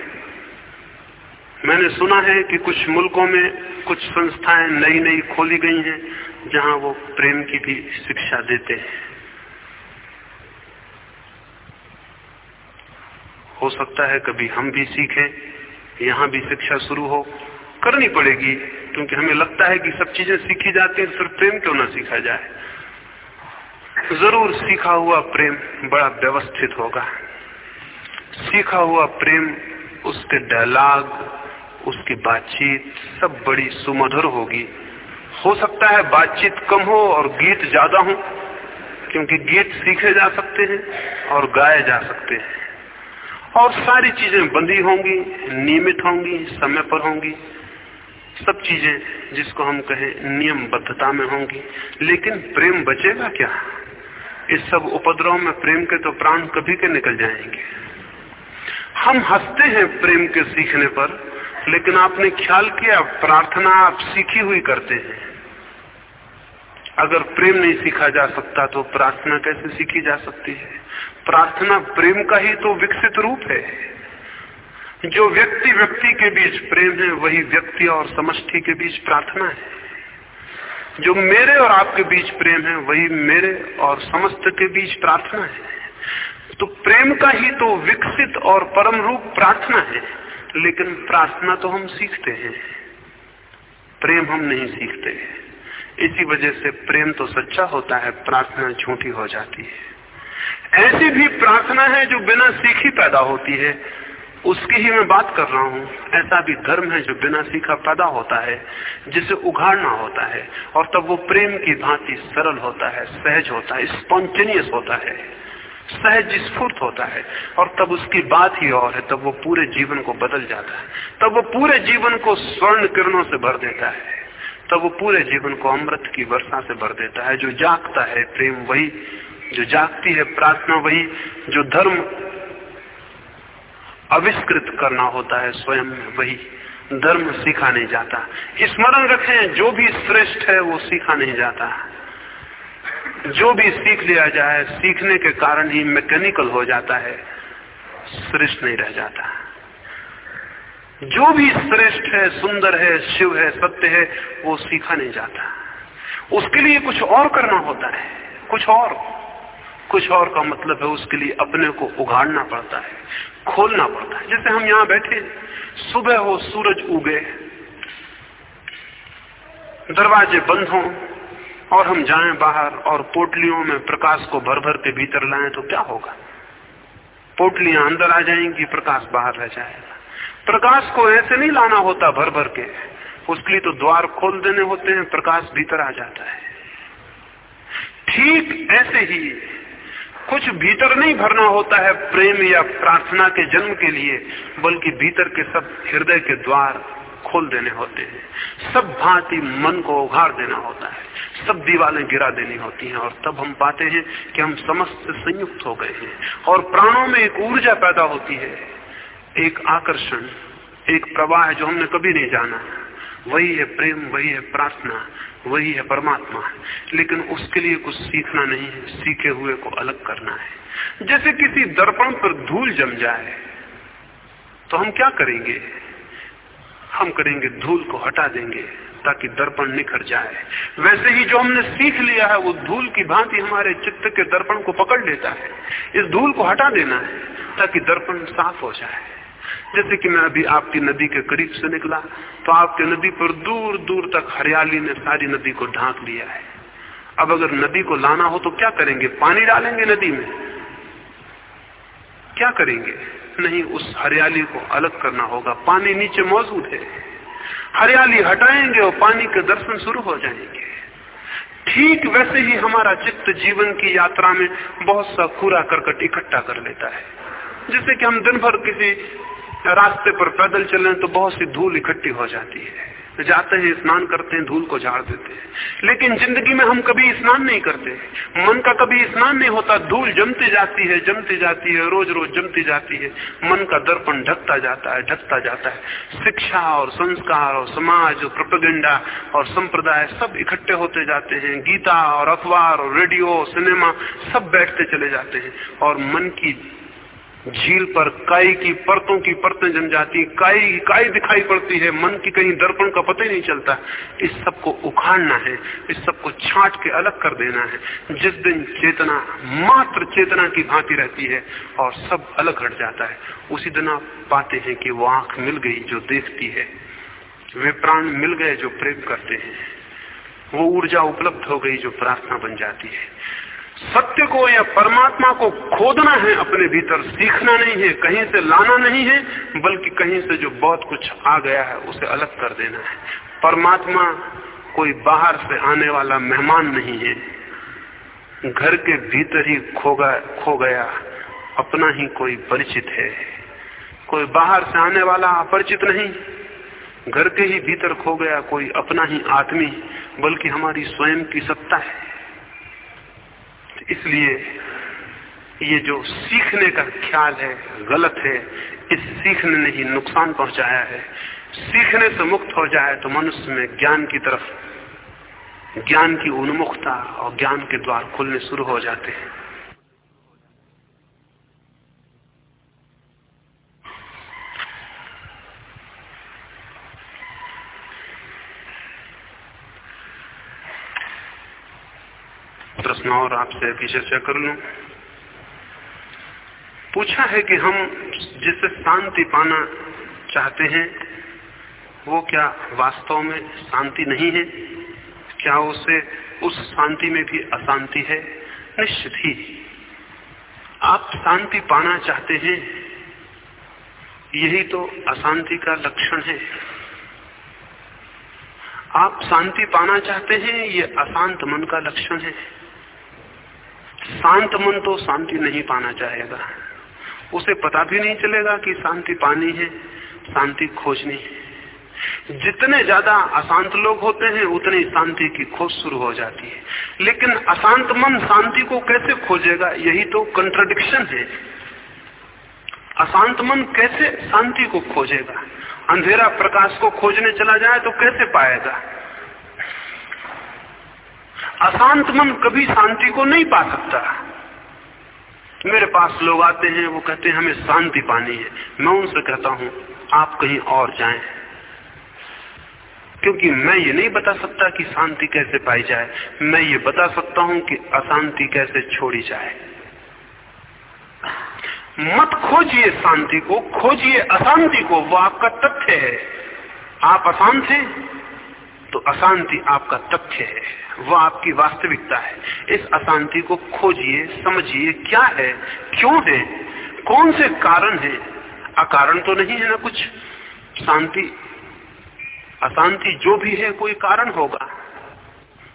S2: मैंने सुना है कि कुछ मुल्कों में कुछ संस्थाएँ नई नई खोली गई हैं जहाँ वो प्रेम की भी शिक्षा देते हैं। हो सकता है कभी हम भी सीखें। यहाँ भी शिक्षा शुरू हो, करनी पड़ेगी, क्योंकि हमें लगता है कि सब चीज़ें सीखी जाती हैं, सिर्फ़ प्रेम क्यों ना सीखा जाए? ज़रूर सीखा हुआ प्रेम बड़ा व्यवस्थित होगा। सीखा हुआ प्रेम, उसके डायलॉग उसकी बातचीत, सब बड़ी सुमधुर होगी। हो सकता है बातचीत कम हो और गीत ज़्यादा हो, क्योंकि गीत सीखे जा सकते हैं और गाए जा सकते हैं। और सारी चीज़ें बंदी होंगी, नियमित होंगी, समय पर होंगी। सब चीज़ें जिसको हम कहें नियमबद्धता में होंगी। लेकिन प्रेम बचेगा क्या? इस सब उपद्रव में प्रेम के तो प्राण कभी के निकल जाएँगे। हम हँसते हैं प्रेम के सीखने पर, लेकिन आपने ख्याल किया, प्रार्थना आप सीखी हुई करते हैं। अगर प्रेम नहीं सीखा जा सकता तो प्रार्थना कैसे सीखी जा सकती है? प्रार्थना प्रेम का ही तो विकसित रूप है। जो व्यक्ति व्यक्ति के बीच प्रेम है, वही व्यक्ति और समष्टि के बीच प्रार्थना है। जो मेरे और आपके बीच प्रेम है, वही मेरे और समस्त के बीच प्रार्थना है। तो प्रेम का ही तो विकसित और परम रूप प्रार्थना है, लेकिन प्रार्थना तो हम सीखते हैं। प्रेम हम नहीं सीखते इसी वजह से प्रेम तो सच्चा होता है, प्रार्थना झूठी हो जाती है। ऐसी भी प्रार्थना है जो बिना सीखी पैदा होती है। उसकी ही मैं बात कर रहा हूँ, ऐसा भी धर्म है जो बिना सीखा पैदा होता है, जिसे उघाड़ना होता है, और तब वो प्रेम की भांति सरल होता है, सहज होता है स्पॉन्टेनियस होता है, सहज स्फूर्त होता है, और तब उसकी बात ही और है, तब वो पूरे जीवन को बदल जाता है, तब वो पूरे जीवन को स्वर्ण किरणों से भर देता है। तब वो पूरे जीवन को अमृत की वर्षा से भर देता है। जो जागता है प्रेम, वही, जो जागती है प्रार्थना, वही, जो धर्म अविष्कृत करना होता है, स्वयं वही धर्म सीखा नहीं जाता। स्मरण रखें, जो भी श्रेष्ठ है, वो सीखा नहीं जाता। जो भी सीख लिया जाए, सीखने के कारण ही मैकेनिकल हो जाता है, श्रेष्ठ नहीं रह जाता। जो भी श्रेष्ठ है, सुंदर है, शिव है, सत्य है, वो सीखा नहीं जाता उसके लिए कुछ और करना होता है। कुछ और। कुछ और का मतलब है उसके लिए अपने को उगाड़ना पड़ता है, खोलना पड़ता है। जैसे हम यहाँ बैठे, सुबह हो, सूरज उगे, दरवाजे बंद हों और हम जाएँ बाहर और पोटलियों में प्रकाश को भर भर के भीतर लाएँ तो क्या होगा? पोटलियाँ अंदर आ जाएँगी, प्रकाश बाहर रह जाएगा। प्रकाश को ऐसे नहीं लाना होता भर भर के। उसके लिए तो द्वार खोल देने होते हैं, प्रकाश भीतर आ जाता है। ठीक ऐसे ही कुछ भीतर नहीं भरना होता है प्रेम या प्रार्थना के जन्म के लिए, बल्कि भीतर के सब हृदय के द्वार खोल देने होते हैं। सब भांति मन को उघाड़ देना होता है। सब दीवारें गिरा देनी होती हैं और तब हम पाते हैं कि हम समस्त संयुक्त हो गए हैं और प्राणों में एक ऊर्जा पैदा होती है। एक आकर्षण, एक प्रवाह जो हमने कभी नहीं जाना। वही है प्रेम, वही है प्रार्थना, वही है परमात्मा। लेकिन उसके लिए कुछ सीखना नहीं है, सीखे हुए को अलग करना है। जैसे किसी दर्पण पर धूल जम जाए तो हम क्या करेंगे? हम करेंगे धूल को हटा देंगे, ताकि दर्पण निखर जाए। वैसे ही जो हमने सीख लिया है, वो धूल की भांति हमारे चित्त के दर्पण को पकड़ लेता है। इस धूल को हटा देना है, ताकि दर्पण साफ़ हो जाए। जैसे कि मैं अभी आपकी नदी के करीब से निकला तो आपके नदी पर दूर दूर तक हरियाली ने सारी नदी को ढांक लिया है। अब अगर नदी को लाना हो तो क्या करेंगे? पानी डालेंगे नदी में? क्या करेंगे? नहीं, उस हरियाली को अलग करना होगा। पानी नीचे मौजूद है। हरियाली हटाएँगे और पानी के दर्शन शुरू हो जाएँगे। ठीक वैसे ही हमारा चित्त जीवन की यात्रा में बहुत सा कूड़ा करकट इकट्ठा कर लेता है। जैसे कि हम दिन भर किसी रास्ते पर पैदल चले तो बहुत सी धूल इकट्ठी हो जाती है। जाते हैं, स्नान करते हैं, धूल को झाड़ देते हैं। लेकिन ज़िंदगी में हम कभी स्नान नहीं करते। मन का कभी स्नान नहीं होता। धूल जमती जाती है, जमती जाती है रोज रोज जमती जाती है। मन का दर्पण ढकता जाता है, ढकता जाता है। शिक्षा और संस्कार और समाज और प्रोपेगेंडा और संप्रदाय सब इकट्ठे होते जाते हैं। गीता और अखबार और रेडियो, सिनेमा सब बैठते चले जाते हैं। और मन की झील पर काई की परतों की परतें जम जाती काई काई दिखाई पड़ती है। मन की कहीं दर्पण का पता ही नहीं चलता। इस सबको उखाड़ना है। इस सबको छांट के अलग कर देना है। जिस दिन चेतना, मात्र चेतना की भांति रहती है और सब अलग हट जाता है। उसी दिन आप पाते हैं कि वो आँख मिल गई जो देखती है। वे प्राण मिल गए जो प्रेम करते हैं। वो ऊर्जा उपलब्ध हो गई जो प्रार्थना बन जाती है। सत्य को या परमात्मा को खोदना है, अपने भीतर सीखना नहीं है, कहीं से लाना नहीं है, बल्कि कहीं से जो बहुत कुछ आ गया है, उसे अलग कर देना है। परमात्मा कोई बाहर से आने वाला मेहमान नहीं है। घर के भीतर ही खो गया खो गया, अपना ही कोई परिचित है। कोई बाहर से आने वाला अपरिचित नहीं। घर के ही भीतर खो गया कोई अपना ही आदमी, बल्कि हमारी स्वयं की सत्ता है। इसलिए ये जो सीखने का ख्याल है, गलत है, इस सीखने ने ही नुकसान पहुँचाया है। सीखने से मुक्त हो जाए तो मनुष्य में ज्ञान की तरफ़, ज्ञान की उन्मुखता और ज्ञान के द्वार खुलने शुरू हो जाते हैं। प्रश्न और आपसे अभी चर्चा कर लू। पूछा है कि हम जिससे शांति पाना चाहते हैं, वो क्या वास्तव में शांति नहीं है? क्या उसे उस शांति में भी अशांति है? निश्चित ही। आप शांति पाना चाहते हैं, यही तो अशांति का लक्षण है। आप शांति पाना चाहते हैं, ये अशांत मन का लक्षण है। शांत मन तो शांति नहीं पाना चाहेगा। उसे पता भी नहीं चलेगा कि शांति पानी है, शांति खोजनी है। जितने ज़्यादा अशांत लोग होते हैं, उतनी शांति की खोज शुरू हो जाती है। लेकिन अशांत मन शांति को कैसे खोजेगा, यही तो कंट्रडिक्शन है। अशांत मन कैसे शांति को खोजेगा? अंधेरा प्रकाश को खोजने चला जाए तो कैसे पाएगा? अशांत मन कभी शांति को नहीं पा सकता। मेरे पास लोग आते हैं, वो कहते हैं, हमें शांति पानी है। मैं उनसे कहता हूँ, आप कहीं और जाएँ। क्योंकि मैं ये नहीं बता सकता कि शांति कैसे पाई जाए। मैं ये बता सकता हूँ कि अशांति कैसे छोड़ी जाए। मत खोजिए शांति को, खोजिए अशांति को, वो आपका तथ्य है। आप अशांत हैं तो अशांति आपका तथ्य है। वो आपकी वास्तविकता है। इस अशांति को खोजिए, समझिए, क्या है, क्यों है, कौन से कारण है? अकारण तो नहीं है ना कुछ। शांति, अशांति जो भी है, कोई कारण होगा।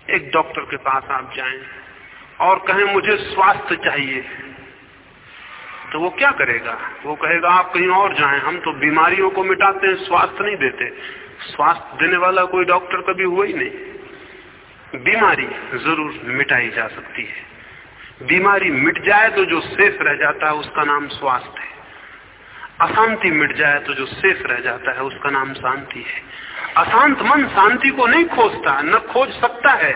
S2: एक डॉक्टर के पास आप जाएँ और कहें, मुझे स्वास्थ्य चाहिए। तो वो क्या करेगा? वो कहेगा, आप कहीं और जाएँ, हम तो बीमारियों को मिटाते हैं, स्वास्थ्य नहीं देते। स्वास्थ्य देने वाला कोई डॉक्टर कभी हुआ ही नहीं। बीमारी ज़रूर मिटाई जा सकती है। बीमारी मिट जाए तो जो शेष रह जाता है, उसका नाम स्वास्थ्य है। अशांति मिट जाए तो जो शेष रह जाता है, उसका नाम शांति है। अशांत मन शांति को नहीं खोजता, न खोज सकता है।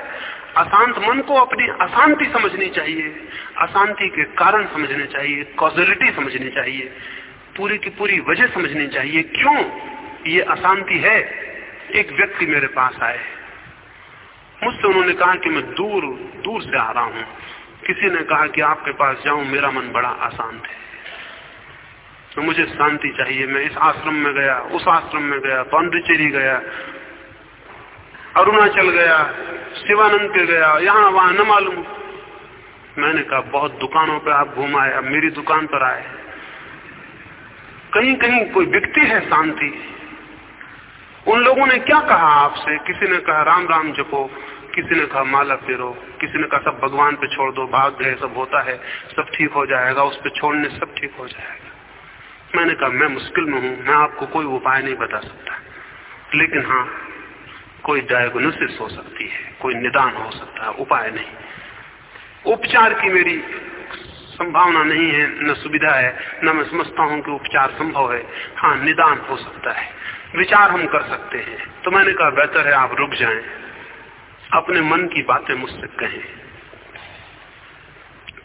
S2: अशांत मन को अपनी अशांति समझनी चाहिए। अशांति के कारण समझने चाहिए कॉजलिटी समझनी चाहिए। पूरी की पूरी वजह समझनी चाहिए, क्यों ये अशांति है? एक व्यक्ति मेरे पास आए। मुझसे उन्होंने कहा कि मैं दूर दूर से आ रहा हूँ। किसी ने कहा कि आपके पास जाऊँ, मेरा मन बड़ा अशांत है। तो मुझे शांति चाहिए। मैं इस आश्रम में गया, उस आश्रम में गया, पांडिचेरी गया, अरुणाचल गया, शिवानंद के गया, यहाँ वहाँ न मालूम। मैंने कहा, बहुत दुकानों पे आप घूमाए अब मेरी दुकान पर आए। कहीं कहीं कोई बिकती है शांति। उन लोगों ने क्या कहा आपसे? किसी ने कहा, राम राम जपो। किसी ने कहा, माला फेरो। किसी ने कहा, सब भगवान पे छोड़ दो, भाग गए, सब होता है, सब ठीक हो जाएगा, उस पर छोड़ने सब ठीक हो जाएगा। मैंने कहा, मैं मुश्किल में हूँ, मैं आपको कोई उपाय नहीं बता सकता। लेकिन हाँ कोई डायग्नोसिस हो सकती है, कोई निदान हो सकता है, उपाय नहीं। उपचार की मेरी संभावना नहीं है, न सुविधा है, न मैं समझता हूँ कि उपचार संभव है। हाँ निदान हो सकता है। विचार हम कर सकते हैं। तो मैंने कहा, बेहतर है आप रुक जाएँ। अपने मन की बातें मुझसे कहें।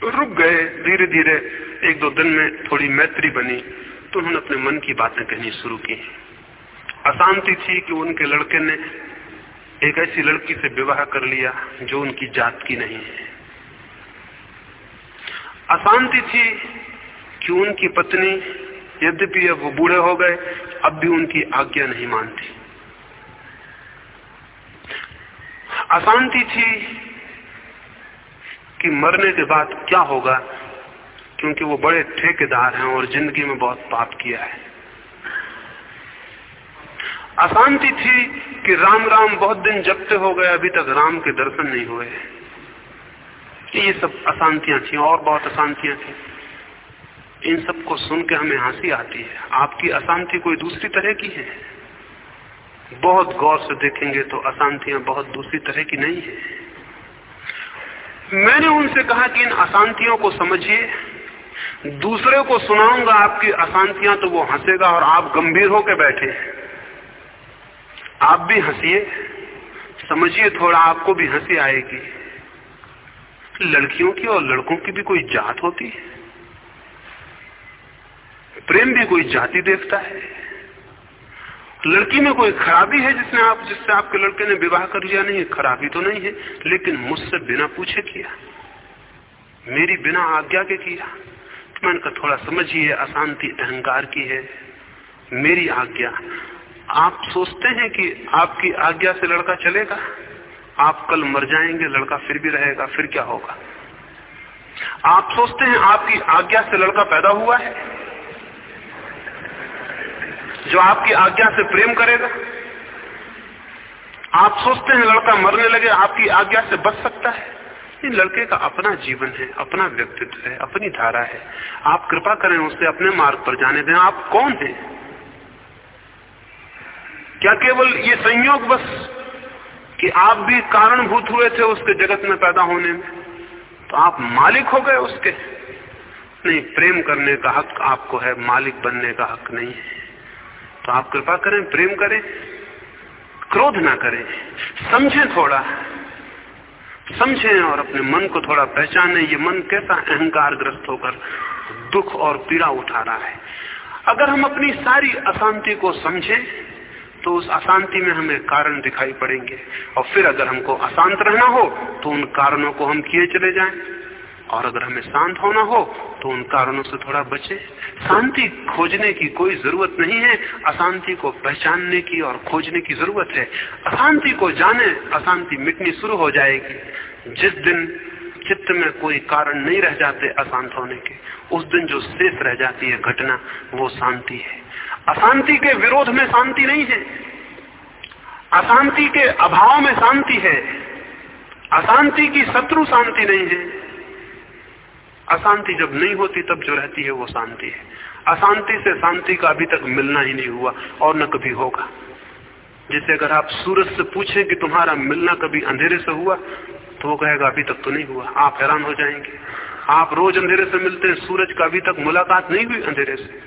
S2: रुक गए। धीरे धीरे एक दो दिन में थोड़ी मैत्री बनी तो उन्होंने अपने मन की बातें कहनी शुरू की। अशांति थी कि उनके लड़के ने एक ऐसी लड़की से विवाह कर लिया जो उनकी जात की नहीं है। अशांति थी कि उनकी पत्नी, यद्यपि अब वो बूढ़े हो गए अब भी उनकी आज्ञा नहीं मानती। अशांति थी कि मरने के बाद क्या होगा, क्योंकि वो बड़े ठेकेदार हैं और ज़िंदगी में बहुत पाप किया है। अशांति थी कि राम राम बहुत दिन जगते हो गए, अभी तक राम के दर्शन नहीं हुए। ये सब अशांतियाँ थी, और बहुत अशांतियाँ थी। इन सबको सुन के हमें हँसी आती है। आपकी अशांति कोई दूसरी तरह की है? बहुत गौर से देखेंगे तो अशांतियाँ बहुत दूसरी तरह की नहीं है। मैंने उनसे कहा कि इन अशांतियों को समझिए। दूसरे को सुनाऊँगा, आपकी अशांतियाँ तो वो हंसेगा और आप गंभीर होकर बैठे आप भी हंसिए। समझिए, थोड़ा आपको भी हँसी आएगी। लड़कियों की और लड़कों की भी कोई जात होती है? प्रेम भी कोई जाति देखता है। लड़की में कोई खराबी है जिसने आप, जिससे आपके लड़के ने विवाह कर लिया नहीं, खराबी तो नहीं है, लेकिन मुझसे बिना पूछे किया। मेरी बिना आज्ञा के किया। तो मैंने कहा, थोड़ा समझिए, अशांति अहंकार की है। मेरी आज्ञा। आप सोचते हैं कि आपकी आज्ञा से लड़का चलेगा? आप कल मर जाएँगे, लड़का फिर भी रहेगा, फिर क्या होगा? आप सोचते हैं आपकी आज्ञा से लड़का पैदा हुआ है? जो आपकी आज्ञा से प्रेम करेगा। आप सोचते हैं, लड़का मरने लगे, आपकी आज्ञा से बच सकता है। इन लड़के का अपना जीवन है, अपना व्यक्तित्व है, अपनी धारा है। आप कृपा करें उसे अपने मार्ग पर जाने दें। आप कौन हैं? क्या केवल ये संयोग बस कि आप भी कारणभूत हुए थे उसके जगत में पैदा होने में? तो आप मालिक हो गए उसके। नहीं, प्रेम करने का हक आपको है, मालिक बनने का हक नहीं है। तो आप कृपा करें, प्रेम करें, क्रोध ना करें। समझें थोड़ा। समझें और अपने मन को थोड़ा पहचाने, ये मन कैसा अहंकार ग्रस्त होकर दुख और पीड़ा उठा रहा है। अगर हम अपनी सारी अशांति को समझें तो उस अशांति में हमें कारण दिखाई पड़ेंगे। और फिर अगर हमको अशांत रहना हो तो उन कारणों को हम किए चले जाएँ। और अगर हमें शांत होना हो तो उन कारणों से थोड़ा बचे। शांति खोजने की कोई ज़रूरत नहीं है। अशांति को पहचानने की और खोजने की ज़रूरत है। अशांति को जाने, अशांति मिटनी शुरू हो जाएगी। जिस दिन चित्त में कोई कारण नहीं रह जाते अशांत होने के, उस दिन जो शेष रह जाती है घटना, वो शांति है। अशांति के विरोध में शांति नहीं है। अशांति के अभाव में शांति है। अशांति की शत्रु शांति नहीं है। अशांति जब नहीं होती, तब जो रहती है वो शांति है। अशांति से शांति का अभी तक मिलना ही नहीं हुआ, और न कभी होगा। जैसे अगर आप सूरज से पूछें कि तुम्हारा मिलना कभी अंधेरे से हुआ तो वो कहेगा, अभी तक तो नहीं हुआ, आप हैरान हो जाएँगे। आप रोज अंधेरे से मिलते हैं, सूरज का अभी तक मुलाकात नहीं हुई अंधेरे से।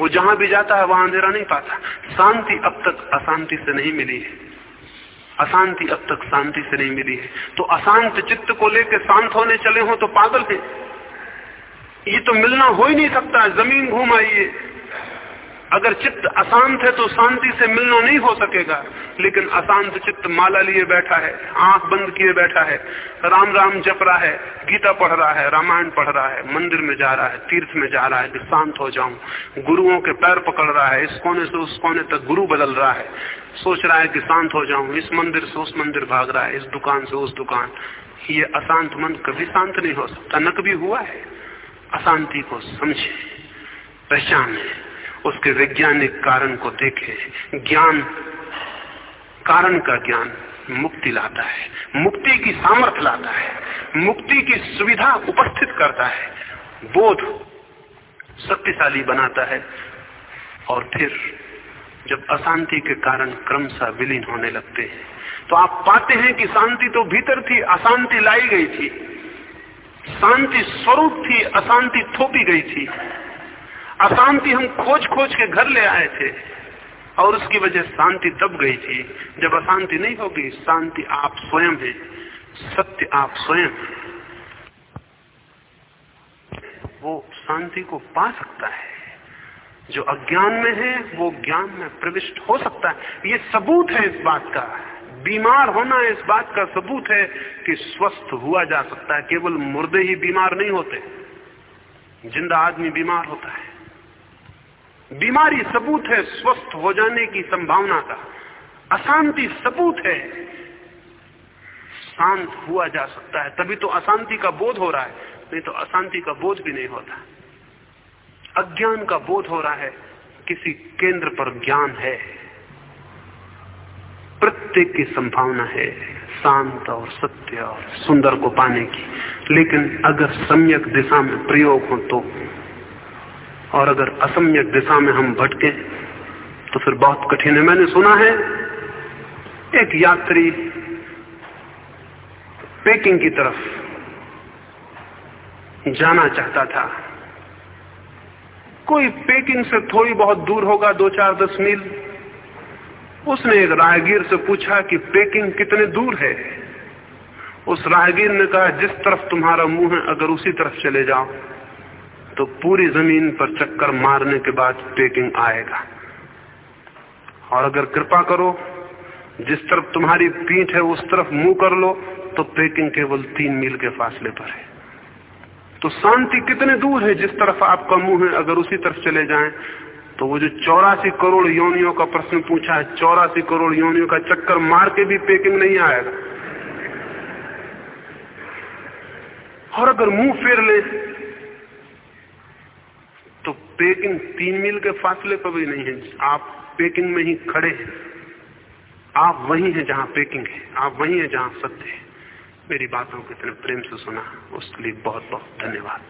S2: वो जहाँ भी जाता है, वहाँ अंधेरा नहीं पाता। शांति अब तक अशांति से नहीं मिली है। अशांति अब तक शांति से नहीं मिली है। तो अशांत चित्त को लेकर शांत होने चले हो तो पागल है। ये तो मिलना हो ही नहीं सकता, ज़मीन घूम आइए अगर चित्त अशांत है तो शांति से मिलना नहीं हो सकेगा, लेकिन अशांत चित्त माला लिए बैठा है, आँख बंद किए बैठा है, राम राम जप रहा है, गीता पढ़ रहा है, रामायण पढ़ रहा है, मंदिर में जा रहा है, तीर्थ में जा रहा है कि शांत हो जाऊँ। गुरुओं के पैर पकड़ रहा है, इस कोने से उस कोने तक गुरु बदल रहा है। सोच रहा है कि शांत हो जाऊँ, इस मंदिर से उस मंदिर भाग रहा है, इस दुकान से उस दुकान। ये अशांत मन कभी शांत नहीं हो सकता न कभी हुआ है। अशांति को समझे, पहचाने, उसके वैज्ञानिक कारण को देखे, ज्ञान, कारण का ज्ञान मुक्ति लाता है, मुक्ति की सामर्थ्य लाता है, मुक्ति की सुविधा उपस्थित करता है, बोध शक्तिशाली बनाता है, और फिर जब अशांति के कारण क्रमशः विलीन होने लगते हैं तो आप पाते हैं कि शांति तो भीतर थी, अशांति लाई गई थी। शांति स्वरूप थी, अशांति थोपी गई थी। अशांति हम खोज खोज के घर ले आए थे और उसकी वजह शांति दब गई थी। जब अशांति नहीं होगी, शांति आप स्वयं है। सत्य आप स्वयं है। वो शांति को पा सकता है। जो अज्ञान में है, वो ज्ञान में प्रविष्ट हो सकता है। ये सबूत है इस बात का। बीमार होना इस बात का सबूत है कि स्वस्थ हुआ जा सकता है। केवल मुर्दे ही बीमार नहीं होते, ज़िंदा आदमी बीमार होता है। बीमारी सबूत है स्वस्थ हो जाने की संभावना का। अशांति सबूत है, शांत हुआ जा सकता है। तभी तो अशांति का बोध हो रहा है, नहीं तो अशांति का बोध भी नहीं होता। अज्ञान का बोध हो रहा है, किसी केंद्र पर ज्ञान है। प्रत्येक की संभावना है, शांत और सत्य और सुंदर को पाने की। लेकिन अगर सम्यक दिशा में प्रयोग हो तो और अगर असम्यक दिशा में हम भटके तो फिर बहुत कठिन है। मैंने सुना है, एक यात्री पेकिंग की तरफ़ जाना चाहता था। कोई पेकिंग से थोड़ी बहुत दूर होगा, दो चार दस मील। उसने एक राहगीर से पूछा कि पेकिंग कितने दूर है? उस राहगीर ने कहा, जिस तरफ़ तुम्हारा मुँह है, अगर उसी तरफ़ चले जाओ तो पूरी ज़मीन पर चक्कर मारने के बाद पेकिंग आएगा। और अगर कृपा करो, जिस तरफ़ तुम्हारी पीठ है, उस तरफ़ मुँह कर लो तो पेकिंग केवल तीन मील के फासले पर है। तो शांति कितने दूर है जिस तरफ़ आपका मुँह है, अगर उसी तरफ़ चले जाएँ तो वो जो चौरासी करोड़ योनियों का प्रश्न पूछा है, चौरासी करोड़ योनियों का चक्कर मार के भी पेकिंग नहीं आएगा। और अगर मुँह फेर ले तो पेकिंग तीन मील के फासले पर भी नहीं है। आप पेकिंग में ही खड़े हैं। आप वही हैं जहाँ पेकिंग है। आप वही हैं जहाँ सत्य है। मेरी बातों को इतने प्रेम से सुना। उसके लिए बहुत बहुत धन्यवाद।